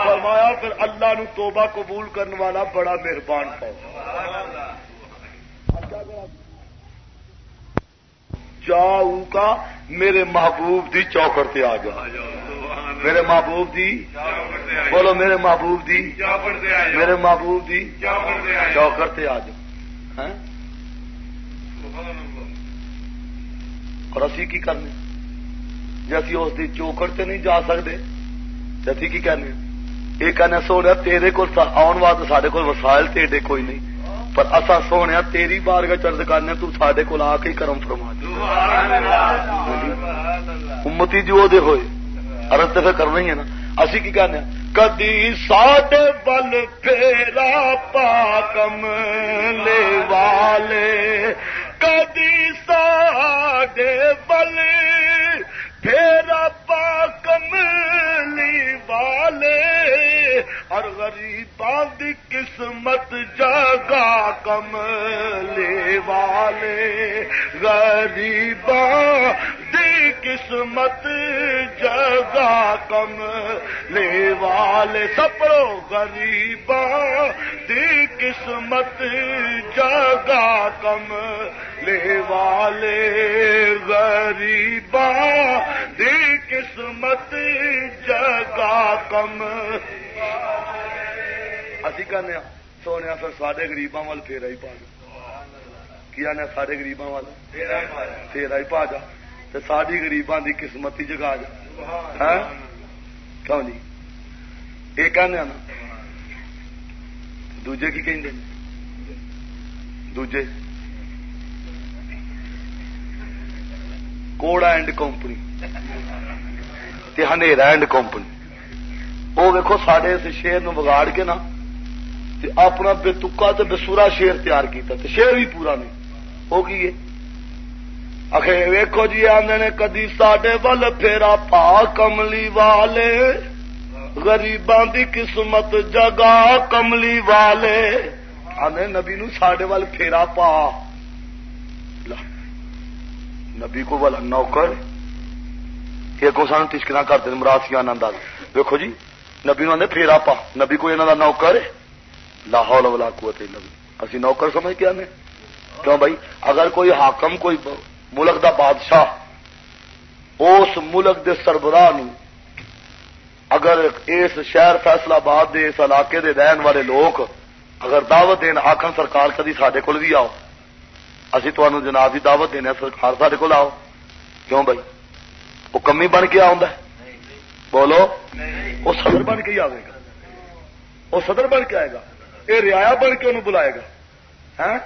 فرمایا پھر اللہ نو توبہ قبول کرنے والا بڑا مہربان جاؤ کا میرے محبوب دی چوکر تے آ جا میرے محبوب دی بولو، میرے محبوب دی میرے محبوب دی چوکر تے آ جا ہاں؟ اور اسی کی کرنے جی اسی اس دی چوکر تے نہیں جا سکتے اسی کی کرنے یہ کہنا سونے، تیرے کو آن واسطے سارے کو وسائل تیرے کوئی نہیں۔ پر اصا سونے، تیری بار کا چرد کرنے تو سارے کو آ کے کرم فرما امتی جو دے ہوئے ارد پھر کرنا ہی ہے نا۔ اسی کی کہنے، کدی ساڈے بل پھیرا پاکم لے والے کدی ساڈے بل پھیرا پاکم والے۔ اور غریباں دی قسمت جگا کملے والے۔ غریباں دی قسمت جگا کم لے والے۔ سپرو، غریباں دی قسمت جگا کم لے والے۔ غریباں دی قسمت جگا کم اسی کہنے سونے پھر سارے گریباں وال پھیرا ہی پا جا کی آنے سارے گریباں وال پھیرا ہی پا جا تو ساری گریباں دی قسمت ہی جگا جا کیوں جی یہ کہنے نا دوجے کی کہیں دوجے کوڑا اینڈ کمپنی ہنیرا اینڈ کمپنی وہ ویکو سڈے اس شیر نو بگاڑ کے نا اپنا بے تکا تو بسورا شیر تیار کیتا، تے شیر بھی پورا نہیں۔ وہ کی آخر ویکو جی آدھے نے، کدی سڈے ول پھیرا پا کملی والے گریباں دی قسمت جگا کملی والے۔ آدھے نبی نو سڈے ول پھیرا پا۔ نبی کو والا نوکر۔ یہ کو سان کرتے مراسیا آنند ویکو جی نبی نو پھیرا پا نبی کو یہاں کا نوکر لاہور والا قوت نبی اسی نوکر سمجھ کے آنے کیوں بھائی؟ اگر کوئی حاکم، کوئی ملک دا بادشاہ اس ملک دے سربراہ نو اگر اس شہر فیصلہ آباد دے، اس علاقے دے رہن والے لوگ اگر دعوت دین آخر سرکار کدی سڈے کول بھی آؤ؟ اسی تو جناب کی دعوت دینا سرکار سارے کو آؤ۔ کیوں بھائی؟ وہ کمی بن کے آ بولو۔ وہ صدر بن کے ہی آئے گا۔ وہ صدر بن کے آئے گا۔ یہ ریا بن کے انہوں بلائے گا۔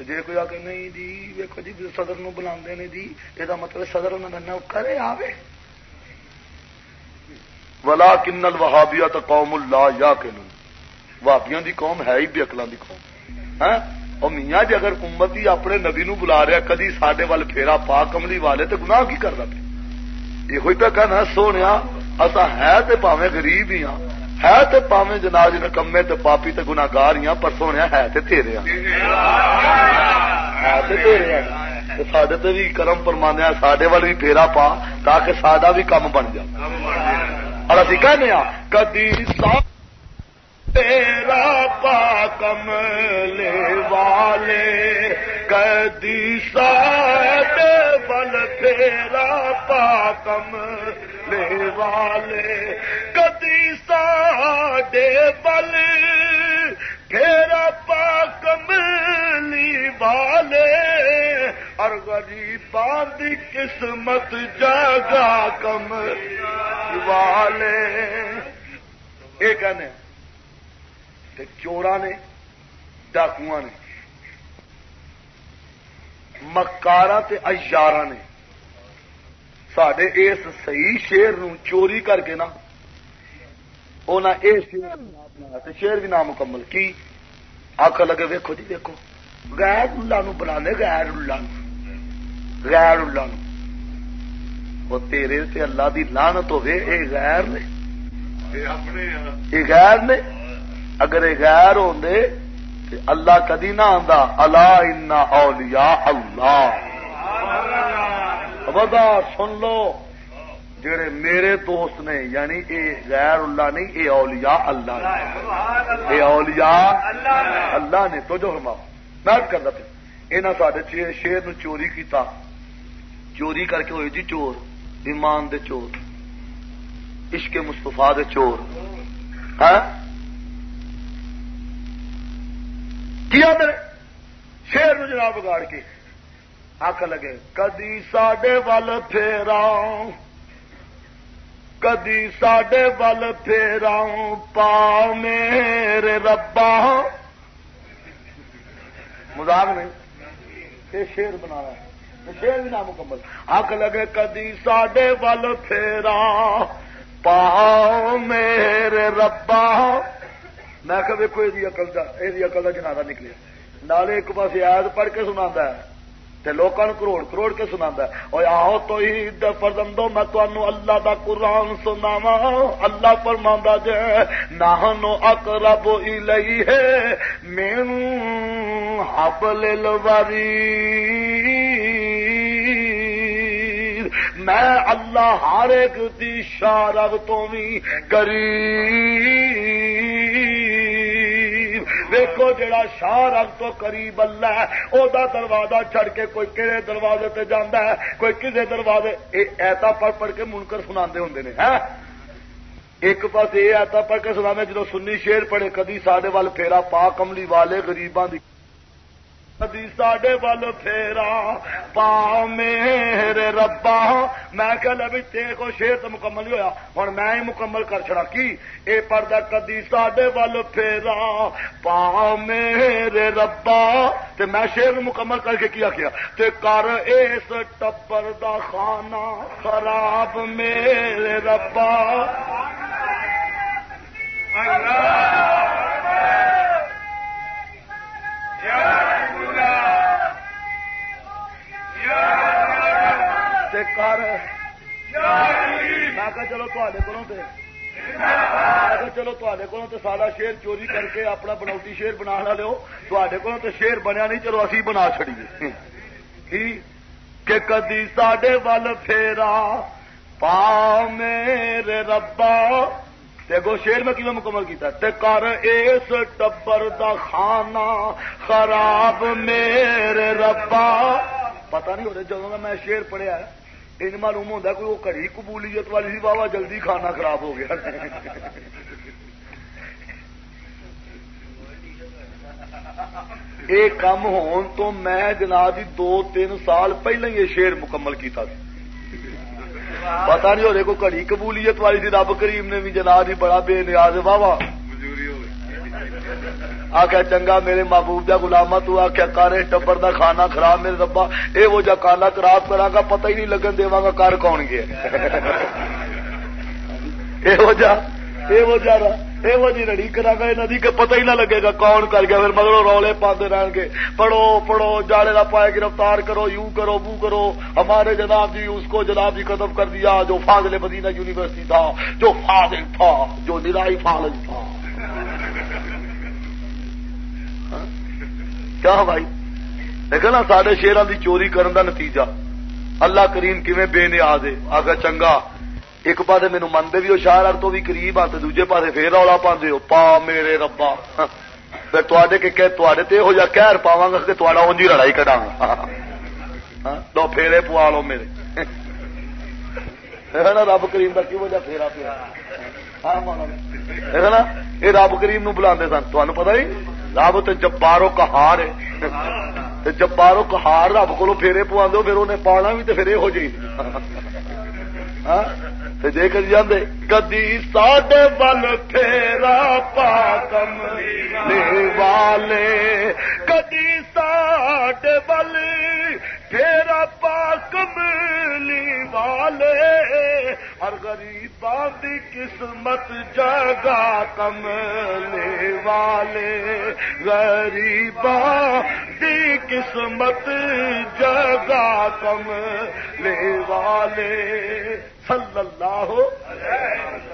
جی کوئی آ کے نہیں جی ویکو جی صدر نو بلا جی یہ مطلب صدر انہوں نے کرے آوے۔ ولا کنل وہابیا تو قوم اللہ یا کن وابیاں دی قوم ہے ہی بھی اکلان دی قوم۔ ہے اور میاں جی اگر امت ہی اپنے نبی نو بلا رہا کدی سڈے وال پھیرا پا کملی والے تو گناہ کی کرتا پہ یہ پہ کہنا سونے اصا ہے تے پاویں غریب ہی ہاں۔ ہے تے پاویں جناب جی نکمے تے پاپی تے گناگار ہی ہاں پر سونے ہے تے تیرے ہاں۔ سڈے تو بھی کرم پرمانے ہاں، سڈے وال بھی پھیرا پا تاکہ سڈا بھی کام بن جائے اور ابھی کہنے ہاں، کدی تیرا پا کملے والے کدی سات بل تیرا پا کملے والے۔ کدی ساڈے بل تیرا پا کملی والے۔ اور غریباں دی قسمت جگا کم والے۔ یہ کہنے چورا نے ڈاکو نے مکارا اجارا نے۔ سڈے اس صحیح شیر نو چوری کر کے نا شیر شیر بھی نام مکمل کی؟ آخ لگے ویکو جی ویکو غیر الا نو بلا غیر الا غیر الا وہ تیرے تے اللہ دی لانت ہوے اے غیر نے۔ یہ غیر نے۔ اگر یہ غیر ہوں اللہ کدی نہ آتا اللہ ان اولیاء اللہ۔ ودا سن لو۔ جڑے میرے دوست نے یعنی اے غیر اللہ نہیں، اے اولیاء اللہ اے اولیاء اللہ نے، تو جو ہم محنت کرنا پہ یہاں سڈے شیر نو چوری کیتا۔ چوری کر کے ہوئی جی چور، ایمان دے چور، عشق مستفا دے چور۔ ہاں؟ کیا میرے شیر نو جناب بگاڑ کے آخ لگے، کدی ساڈے ول پھیرا کدی ساڈے ول پھیرا پا میرے ربا. مزاق نہیں، یہ شیر بنا رہا ہے شیر بھی نام مکمل آخ لگے، کدی ساڈے ول پھیرا پا میرے ربا. میں کہ ویکو یہ اقل کا یہ اقل کا جنازہ نکلے نالے ایک پاس آیت پڑھ کے سنا لوگوں کروڑ کروڑ کے سنا اور آؤ تو ہی فرزندو میں تمہوں اللہ دا قرآن سناوا اللہ فرما جے نہ اقرب الی ہے مینو حبل الوری میں اللہ ہر ایک دی شارب تو بھی کری ویکو جڑا شاہ رب تو قریب اللہ ہے او دا دروازہ چڑھ کے کوئی کہڑے دروازے تے جانا ہے، کوئی کسے دروازے ایتا پڑھ پڑھ کے منکر سنا ہوں نے ہاں؟ ایک پاس یہ ایتا پڑھ کے سنا جدو سنی شیر پڑے کدی سڈے وال پھیرا پا کملی والے گریباں دی کدی ساڈے ول پھیرا پا میرے ربا میں کہ بھی تیرے کو شیر تو مکمل ہی ہوا ہوں میں ہی مکمل کر چڑا کی اے پڑھتا کدی ساڈے ول پھیرا پا میرے ربا تے میں شیر مکمل کر کے کیا کیا تے کر اس ٹبر دا خانہ خراب میرے ربا اللہ کر۔ میں چلو تے۔ کو چلو تے کو سارا شیر چوری کر کے اپنا بنوٹی شیر بنا لو۔ تے کو شیر بنیا نہیں، چلو اسی بنا چڑیے کہ کدی ساڈے ول پھیرا۔ پا میرے ربا گو شیر میں کیوں مکمل کیتا تے کر اس ٹبر دا کھانا خراب میرے ربا۔ پتہ نہیں ہو رہا جب میں شیر پڑھیا ان معلوم ہوتا کوئی وہ کڑی قبولیت والی سی بابا جلدی کھانا خراب ہو گیا۔ [laughs] یہ کام ہون تو میں جناب جی دو تین سال پہلے یہ شیر مکمل کیتا تھا پتا نہیں ہو کو کڑی قبولیت والی تھی رب کریم نے بھی جناب بڑا بے نیاز واہ آخیا چنگا، میرے محبوب جا گلاما تو آخیا کارے ٹبر دا کھانا خراب، میرے ربا، اے وہ جا کانا خراب کرا گا، پتہ ہی نہیں لگن دے گا کار کون گیا۔ اے وہ جا، اے وہ جا رہا۔ وہ جی رڑی کرا گا ندی کے پتہ ہی نہ لگے گا کون کر گیا پھر مطلب رولے پاتے رہن گے پڑھو پڑھو جاڑے کا پائے گرفتار کرو یوں کرو بو کرو ہمارے جناب جی اس کو جناب جی ختم کر دیا جو فاضل مدینہ یونیورسٹی تھا جو فاضل تھا جو نرائی فاضل تھا کیا بھائی دیکھا نا سارے شیران دی چوری کرن دا نتیجہ اللہ کریم کیویں بے نیاز ہے آگا چنگا ایک پاس مینو منتے بھی وہ شاہ تو بھی قریب آتے دوجے پاس پھر رولا پاندے ہو پا میرے ربا پھر تے کہ تے یہو جا کہر پاوا گا کہ تا اونجی لڑائی کٹا گا دو پھیرے پوا لو میرے نا رب کریم کا کی وجہ پھیرا پھیرا ہاں نا یہ رب کریم نو بلا سن تمہیں پتا ہی رب تو جبارو کہار ہے جبارو کہار رب کو پھیرے پوا دو پھر انہیں پانا بھی تو پھر یہ ہو جی کر جاندے کدی ساڈے بل پھیرا پاکم والے کدی ساڈے بل پھیرا پاکم والے ہر غریب دی قسمت جگا کملے والے غریب دی قسمت جگا کم لے والے صلی اللہ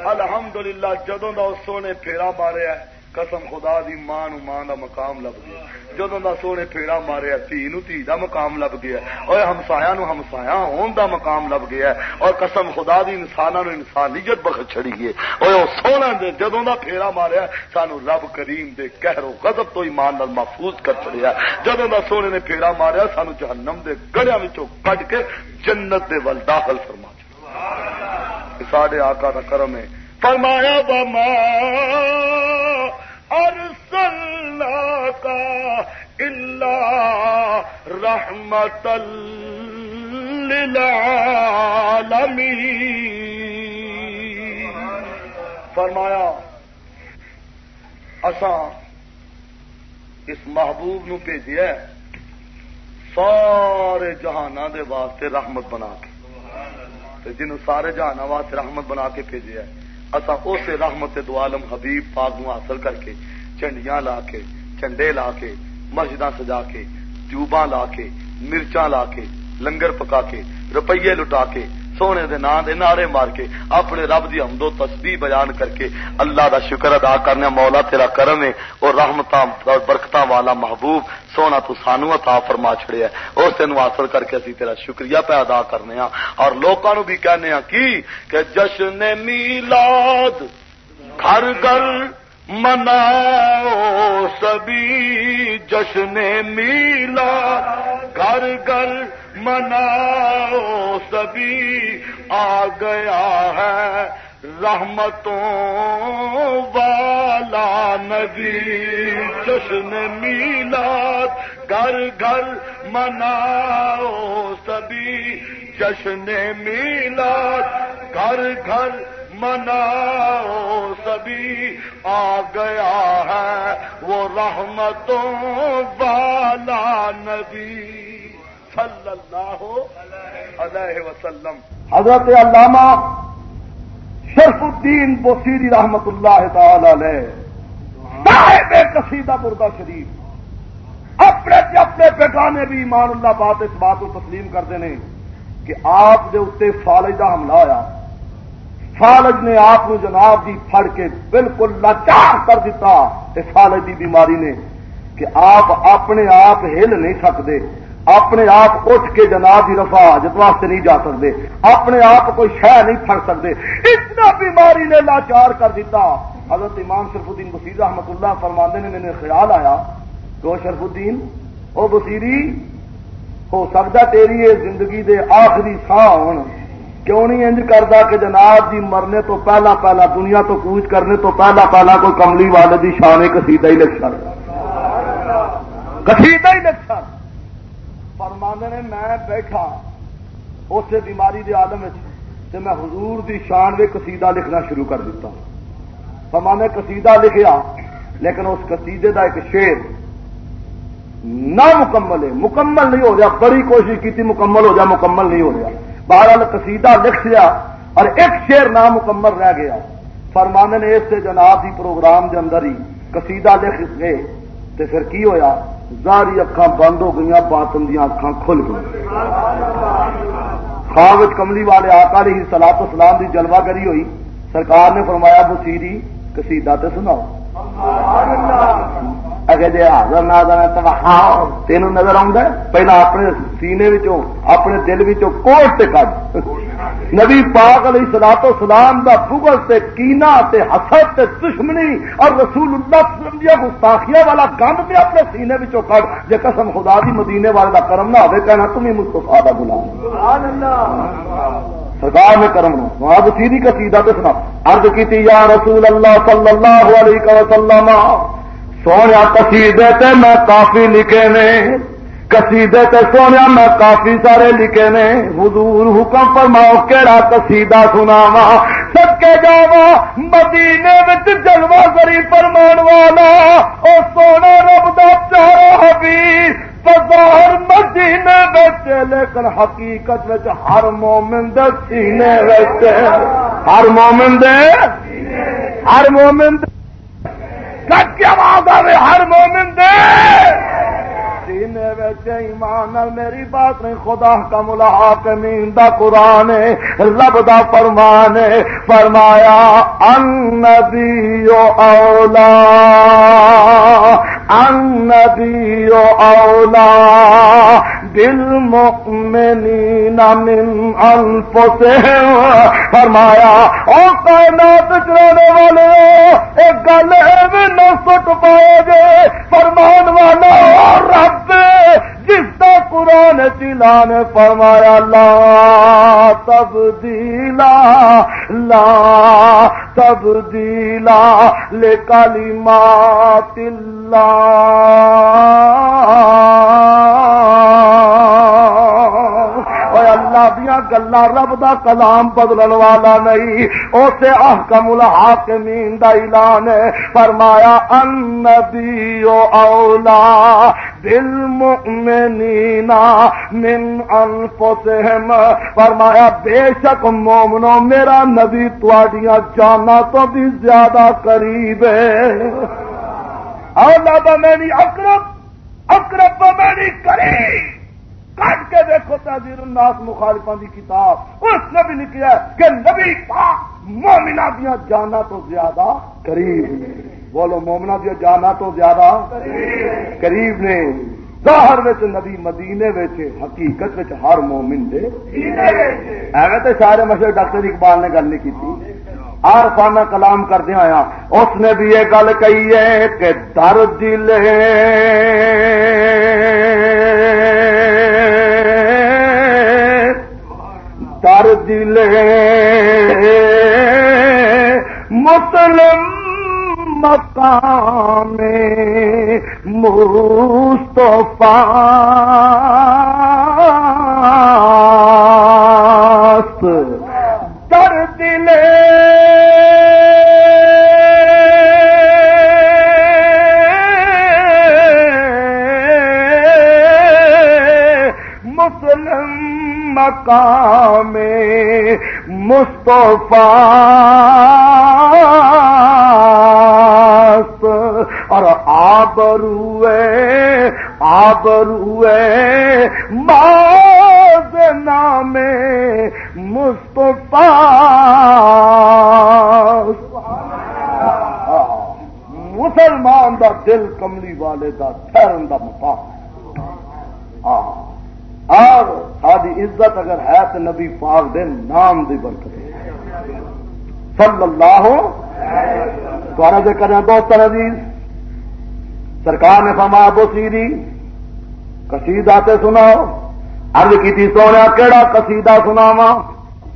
الحمدللہ، جدوں دا سونے پھیرا ماریا قسم خدا دی، ماں نو ماں دا مقام لب گیا۔ جدوں دا سونے پھیرا ماریا تھی نو تھی دا مقام لب گیا اور ہمسایا نو ہمسایا ہون دا مقام لب گیا اور قسم خدا دی، انساناں نو انسانیت بخ چھڑی ہے۔ اور او سونا دے جدوں دا پھیرا ماریا سانو رب کریم دے قہر و غضب تو ایمان نال محفوظ کر چھڑیا جدوں دا سونے نے پھیرا ماریا سانو جہنم دے گڑیاں وچوں کڈ کے جنت دے ول داخل فرما ساڈے آقا کا کرم ہے۔ فرمایا بما ارسلنا کا اللہ رحمت فرمایا، اساں اس محبوب نو بھیجیا سارے جہانوں دے واسطے رحمت بنا کے۔ جنہوں سارے جہان واسطے رحمت بنا کے بھیجے اصا اس رحمت دو عالم حبیب پاک نو حاصل کر کے چنڈیاں لا کے، چنڈے لا کے مسجد سجا کے جوبا لا کے مرچا لا کے، لنگر پکا کے، روپیے لٹا کے سونے دے نام دے نعرے مار کے اپنے رب دی حمد و تسبیح بیان کر کے اللہ دا شکر ادا کرنے مولا تیرا کرم ہے اور رحمتاں اور برکتاں والا محبوب سونا تو سانو عطا فرما چھڑیا ہے۔ اس تین حاصل کر کے اسی تیرا شکریہ پہ ادا کرنے ہاں اور لوکاں نو بھی کہنے ہاں کی؟ کہ جشن میلاد، گھر گھر مناؤ سبھی جشن میلا، گھر گھر مناؤ سبھی، آ گیا ہے رحمتوں والا نبی۔ جشن میلاد گھر گھر مناؤ سبھی۔ جشن میلاد گھر گھر مناؤ سبھی آ گیا ہے وہ رحمتوں والا نبی صلی اللہ علیہ وسلم۔ حضرت علامہ شرف الدین بصیری رحمت اللہ تعالی علیہ، صاحب قصیدہ بردہ شریف، اپنے اپنے پیغانے بھی ایمان اللہ بات اس بات کو تسلیم کرتے ہیں کہ آپ کے اتنے فالج کا حملہ ہوا فالج نے آپ کو جناب جی پھڑ کے بالکل لاچار کر دیتا اس فالج کی بیماری نے کہ آپ اپنے آپ ہل نہیں سکتے، اپنے آپ اٹھ کے جناب جی کی رفا حاجت واسطے نہیں جا سکتے، اپنے آپ کوئی شہ نہیں پھڑ سکتے۔ اتنا بیماری نے لاچار کر دیتا۔ حضرت امام شرف الدین بصیر احمد اللہ فرماندے نے، میرے خیال آیا کہ وہ شرف الدین وہ بصیری، ہو سکتا تیری یہ زندگی دے آخری ساہ ہون۔ کیوں نہیں انج کرتا کہ جناب جی مرنے تو پہلا پہلا، دنیا تو کوچ کرنے تو پہلا پہلا کوئی کملی والے کی شان کسیدہ ہی لکھ کسیدہ ہی لکھ فرمانے نے، میں بیٹھا اس بیماری کے آدم سے میں حضور دی شان میں کسیدہ لکھنا شروع کر دیتا فرمانے کسیدہ لکھیا، لیکن اس کسیدے دا ایک شیر نہ مکمل ہے۔ مکمل نہیں ہو رہا، بڑی کوشش کی تھی مکمل ہو جائے مکمل نہیں ہو رہا۔ بہرحال قصیدہ لکھ لیا اور ایک شیر نامکمل رہ گیا۔ فرمانے نے اس سے جناب دی پروگرام کے اندر ہی قصیدہ لکھ گئے تو پھر کی ہویا؟ زاری اکھان بند ہو گئی باطن دیا اکھان کھل گئی خواہ کملی والے آکا ہی سلاط اسلام کی جلوہ گری ہوئی، سرکار نے فرمایا بسیری قصیدہ تے سناؤ۔ اگر جی حاضر نہ تین نظر آ پہلا اپنے سینے اپنے دل کوٹ سے کٹ نبی پاک علیہ سلاط سلام کا بغل سے کینا تے حسد تے دشمنی اور رسول اللہ وسلم دیا گستاخیا والا گند بھی اپنے سینے کٹ جی قسم خدا دی مدینے والے کا کرم نہ ہوئے کہنا تم ہی مستفا کا گلام سرکار نے کرم نو اب سیدھی کا سیدھا تو سنا ارد کی یا رسول اللہ صلی اللہ علیہ وسلم سونے کسیدے تے میں کافی لکھے نے کسیدے تے سونے میں کافی سارے لکھے نے۔ حضور حکم فرماؤ کہڑا کسیدہ سناوا سب کے جاوا مدینے جلوا کری فرمان والا۔ او سونا رب دا پیارا حبیب، بظاہر مدینے بچے لیکن حقیقت وچ ہر مومن دے سینے وچ۔ ہر مومن دے ہر مومن دے کی آواز آئے ہر مومن دے! سینے ایمان میری بات نہیں، خدا کا ملاحقمین دا قرآن رب دا فرمان فرمایا ان اولا ان نبی اولا، بالمؤمنین من انفسهم فرمایا، او کائنات چلانے والے، ایک گل ہے نہ سٹ پائے گے۔ فرمان والا رب جس کا قرآن نے فرمایا لا تبدیلا لا تبدیلا لے کالی مات اللہ۔ دیا گلا رب دا کلام بدلن والا نہیں۔ اسے احکم الحاکمین دا اعلان ہے۔ فرمایا، النبی اولا بالمؤمنین من انفسهم فرمایا، بے شک مومنو میرا نبی تواڈیاں جانا تو بھی زیادہ قریب ہے۔ اولا بمینی اقرب اقرب بمینی قریب۔ کٹ کے دیکھو تحزیر الناس مخالفا کی کتاب۔ اس نے بھی لکھا کہ نبی پاک مومنا دیا جانا تو زیادہ قریب بولو مومنا دیا جانا تو زیادہ قریب نے۔ ظاہر نبی مدینے حقیقت ہر مومن دے۔ ایویں تو سارے مشہور ڈاکٹر اقبال نے گل نہیں کی آر کلام کردیا آیا۔ اس نے بھی یہ گل کہی ہے کہ در دل در دل مسلم مقام مصطفیٰ۔ در دل مقام مصطفیٰ اور آبرو آبرو باز نام مستفا مسلمان دا دل کملی والے دا ٹھہرن دا مفا اور ساری عزت اگر ہے تو نبی پاک دے نام دی برکت صلی اللہ ہو دوارا سے کریں دوست عزیز۔ سرکار نے فرمایا بو سیری کسیدہ تے سناؤ۔ ارد کی تھی سونے کہڑا کسیدہ سناوا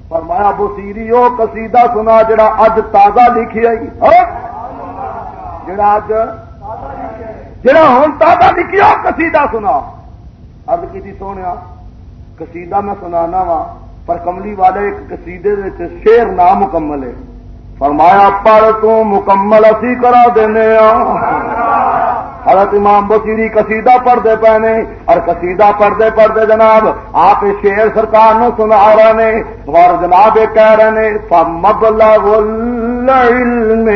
فرمایا بو سیری وہ کسیدہ سنا جڑا اج تازہ لکھی آئی۔ ہاں؟ جڑا اج جڑا ہوں تازہ لکھی آ کسیدہ سنا۔ ارد کی تھی سونے کسیدہ میں سنانا وا، پر کملی والے ایک کسیدے شیر نامکمل ہے۔ فرمایا پڑھ تو مکمل اسی کرا دینے حضرت امام بصیری قصیدہ پڑھتے پے نے، اور قصیدہ پڑھتے پڑھتے جناب آپ شیر سرکار نو سنا رہے نے اور جناب کہہ رہے ہیں فمبلغ العلم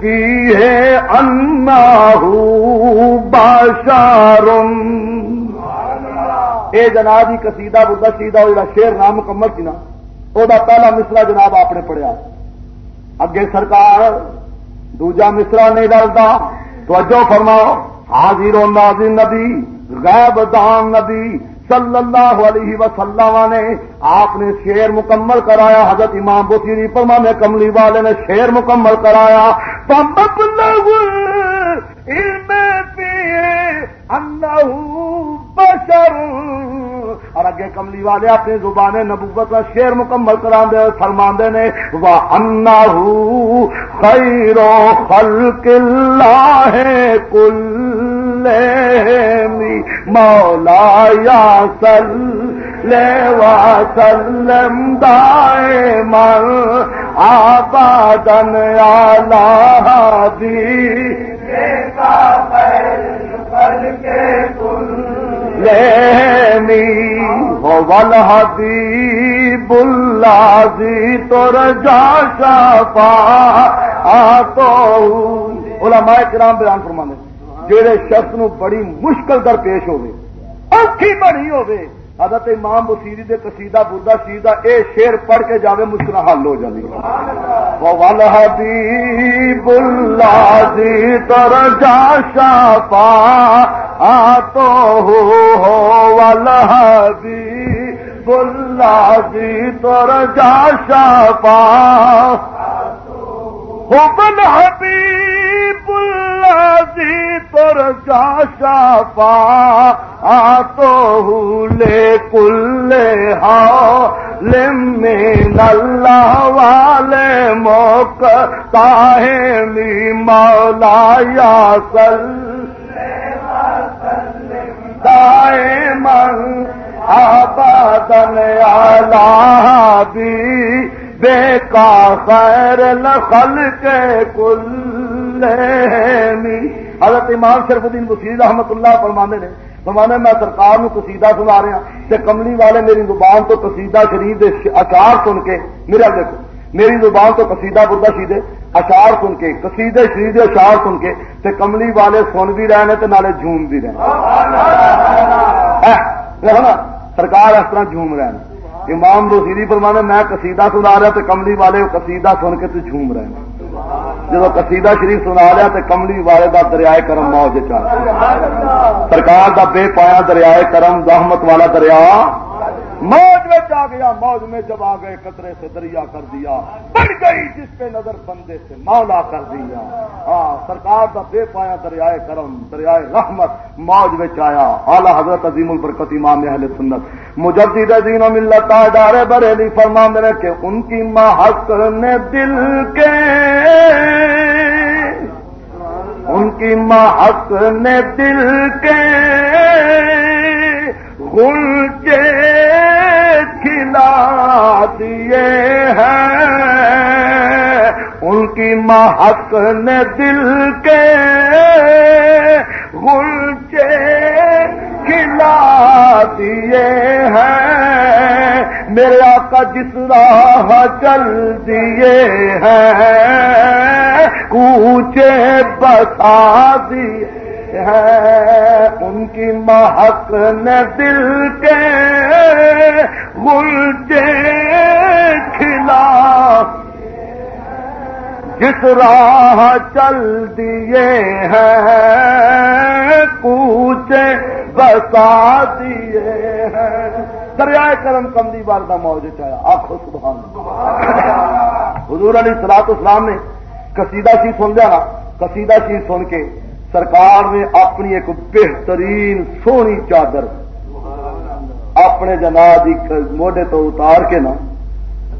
فیہ انہو بشار اے جناب ہی قصیدہ بدھا سیدھا وہ شیر نام مکمل سی نا وہ پہلا مصرا جناب آپ نے پڑھیا۔ اگے سرکار، دوجا مصرا نہیں ڈالتا توجہ فرماؤ۔ حاضر و ناظر نبی، غیب دان نبی صلی اللہ علیہ وسلم نے آپ نے شیر مکمل کرایا۔ حضرت امام بصیری پرما میں کملی والے نے شیر مکمل کرایا۔ علم بشر۔ اور اگے کملی والے اپنی زبان نبوت کا شیر مکمل کرا دے فرما نے وہ انا خیر خلق اللہ کل مولا یا سل لے وا سلم دائے من آبادن آلہ دی کے کل بلازی تو رجا شفا تو علماء کرام بیان فرمانے جہے شخص نو بڑی مشکل در پیش ہوگی اوکھی بڑی ہوے حضرت امام بسیری دے قصیدہ بردا سیدہ اے شیر پڑھ کے جاوے مشکل حل ہو جاتی حبیب اللہ دی تر جا شفا آ تو ہو حبیب اللہ دی تر جا شفا حب حبیب اللہ دی جا شفا آ تو لے کل ہاؤ من اللہ والے موک تاہمی مولا یا سل دائمن آبادن آلہ بھی بے کا خیر لخل کے کل حضرت امام شرف الدین بصیر رحمت اللہ فرمانے نے فرمانے میں سرکار نو قصیدہ سنا رہا کہ کملی والے میری زبان تو قصیدہ شریف اچار سن کے میرا دیکھو میری زبان تو قصیدہ بردہ سیدھے اشار سن کے قصیدے شریف اشار سن کے تے کملی والے سن بھی رہے ہیں نالے جھوم بھی رہے سرکار اس طرح جھوم رہے ہیں امام دوسری فرمانے میں قصیدہ سنا رہا تو کملی والے قصیدہ سن کے تو جھوم رہے ہیں۔ جب قصیدہ شریف سنا رہا تو کملی والے دا دریائے کرم موج چاہ سرکار دا بے پایا دریائے کرم رحمت والا دریا موج میں آ گیا، موج میں جب آ گئے، قطرے سے دریا کر دیا۔ بڑھ گئی جس پہ نظر بندے سے مولا کر دیا۔ ہاں سرکار کا بے پایا دریائے کرم، دریائے رحمت موج میں آیا اعلی حضرت عظیم البرکت امام اہل سنت۔ مجدد دین و ملت ڈارے بریلی فرما میرے کہ ان کی محق نے دل کے۔ ان کی محق نے دل کے۔ گلچے کھلا دیے ہیں۔ ان کی محق نے دل کے گلچے کھلا دیے ہیں۔ میرے آقا جس راہ چل دیے ہیں۔ کوچے بتا دیے ہے ان کی محق نے دل کے گلچے کھلا جس راہ چل دیے ہیں، کوچے بسا دیے ہیں۔ دریائے کرم کملی بال کا موج چاہیا آخو سبحان حضور علی سلاط اسلام نے کسیدہ چیز سن لیا۔ نا کسیدہ چیز سن کے سرکار نے اپنی ایک بہترین سونی چادر اپنے جناب موڈے تو اتار کے نا،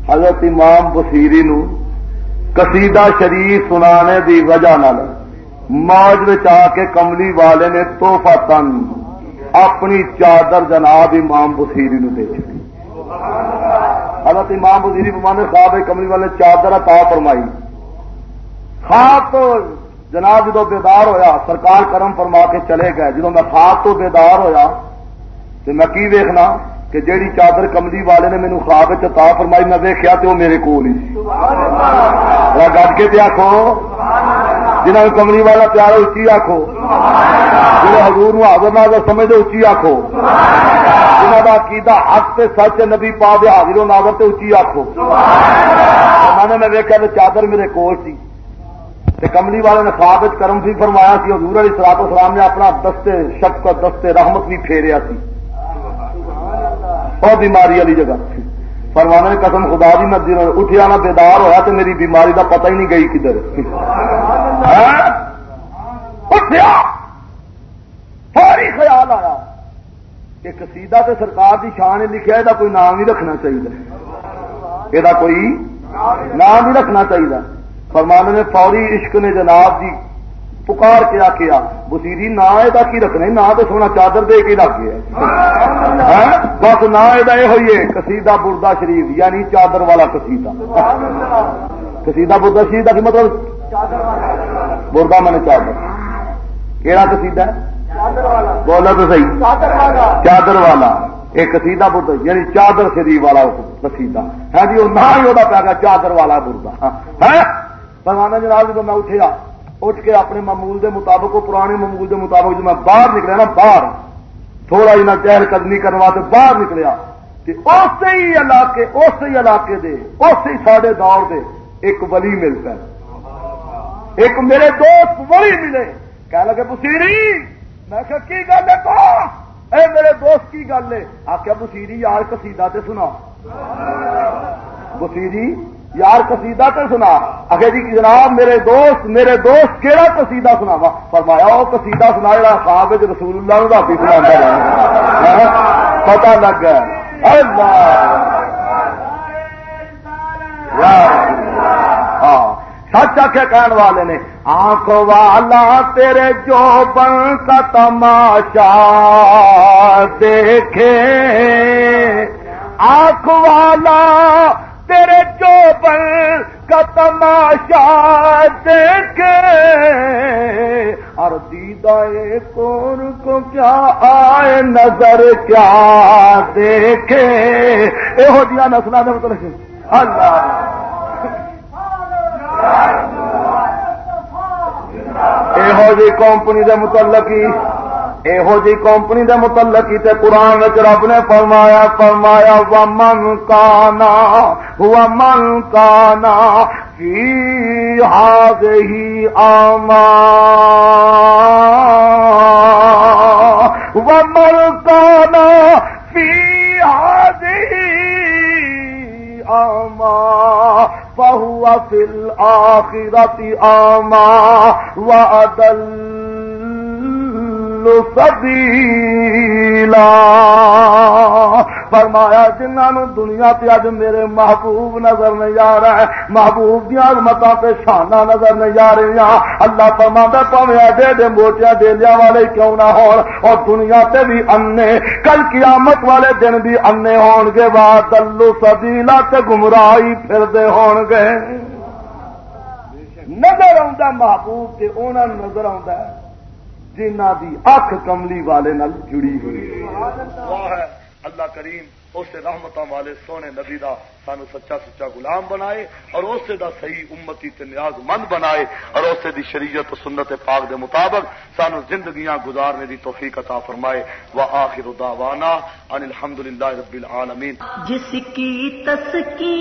حضرت امام بسیری نو قصیدہ شریف سنانے دی وجہ نال موج آ کے کملی والے نے توحفہ تن اپنی چادر جناب امام بسیری نو دے چکی حضرت امام بسیری بمانے خواب کملی والے چادر عطا فرمائی۔ خواب جناب جدو بیدار ہویا سرکار کرم فرما کے چلے گئے جدو میں خواب تو بیدار ہویا تو میں کی ویکھنا کہ جیڑی چادر کملی والے نے مینو خواب چتا فرمائی میں ویکیا تو وہ میرے کول ہی۔ گڈ کے آخو جنہوں کملی والا پیار اچھی آخو جنہیں حضور حاضر ناظر سمجھتے اچھی آخو جنہوں کا عقیدہ حق سے سچ نبی پا دے حاضر و ناظر تے اچھی آخو میں نے میں ویکیا تو چادر میرے کول سی۔ کملی والے نے خواب کرم سی فرمایا سی، حضور علی سلاط اسلام نے اپنا دستے شک دستے رحمت بھی پھیریا سی۔ اور بیماری والی جگہ فرمانے نے قسم، خدا بھی میں اٹھیا نہ بیدار ہوا تو میری بیماری کا پتہ ہی نہیں گئی کدھر۔ ہاں؟ اٹھیا! فوری خیال آیا کہ قصیدہ تے سرکار کی شان نے لکھا یہ کوئی نام نہیں رکھنا چاہیے یہ کوئی نام نہیں رکھنا چاہیے فرمانے نے فوری عشق نے جناب جی پکار کیا کیا بسیری نہ یہ کی رکھنا نہ تو سونا چادر دے کے رکھ گیا ہاں؟ بس نہ یہ ہوئی ہے کسیدہ بردا شریف یعنی چادر والا کسیدہ کسیدہ بردا شریف کا مطلب؟ بردا میں نے چادر۔ کہڑا کسیدہ ہے؟ بولا تو صحیح۔ چادر والا۔ ایک کسیدہ بردا یعنی چادر شریف والا کسیدہ ہے ہاں جی وہ نہ ہی وہ چادر والا بردا ہے ہاں؟ فرمانا جناب، جب میں اٹھیا، اٹھ کے اپنے معمول دے مطابق پرانے معمول دے مطابق جب میں باہر نکلیا نا، باہر، تھوڑا جنا چہل قدمی کرنے واسطے باہر نکلیا اسی ہی علاقے اسی ہی علاقے دے اسی ساڈے دور دے، ایک ولی مل پہ ایک میرے دوست ولی ملے۔ کہہ لگے بسیری میں کہ کی گل ہے تو؟ اے میرے دوست، کی گل ہے؟ آخیا بسیری یار کسیدہ تے سنا بسیری یار قصیدہ تو سنا۔ اگر جی جناب میرے دوست میرے دوست کہڑا قصیدہ سنا وا فرمایا وہ قصیدہ سنا جا ہاں، خواب رسول اللہ نو راتی سنا پتا لگ گیا۔ ہاں سچ آخیا کہن والے نے، آنکھ والا تیرے جو بن کا تماشا دیکھے۔ آنکھ والا تیرے چوبل کا تماشا دیکھے اور دیدہ کون کو کیا آئے نظر کیا دیکھے؟ یہ دیا نسل نے مطلب اللہ۔ یہ جی کمپنی کے متعلق ہی یہو جی کمپنی دے متعلق تے قرآن رب نے فرمایا فرمایا و من کانا و من کانا فی ہی آما و من کانا فی ہی آما فہو فی الآخرت آما وعدل سبیلا۔ فرمایا جنہوں دنیا تے اج میرے محبوب نظر نہیں آ رہا ہے، محبوب دیا متا پہ شانہ نظر نہیں آ رہی اللہ فرما پویں ایڈے ایڈے موٹیا ڈیلیا والے کیوں نہ ہو اور دنیا تے بھی انے کل قیامت والے دن بھی انے ہون گے۔ وا دلو سبیلا تے گمراہی پھرتے ہون گے۔ نظر آ محبوب تے انہوں نظر آ جنہ دی اکھ کملی والے نال جڑی ہوئی اللہ۔ کریم اس رحمت والے سونے نبی دا سانو سچا سچا غلام بنائے اور اسے دا صحیح امتی تے نیاز مند بنائے اور اسے دی شریعت و سنت پاک دے مطابق سانو زندگیاں گزارنے دی توفیق عطا فرمائے۔ و آخر دعوانا ان الحمدللہ رب العالمین۔ جس کی تسکی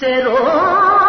سے رو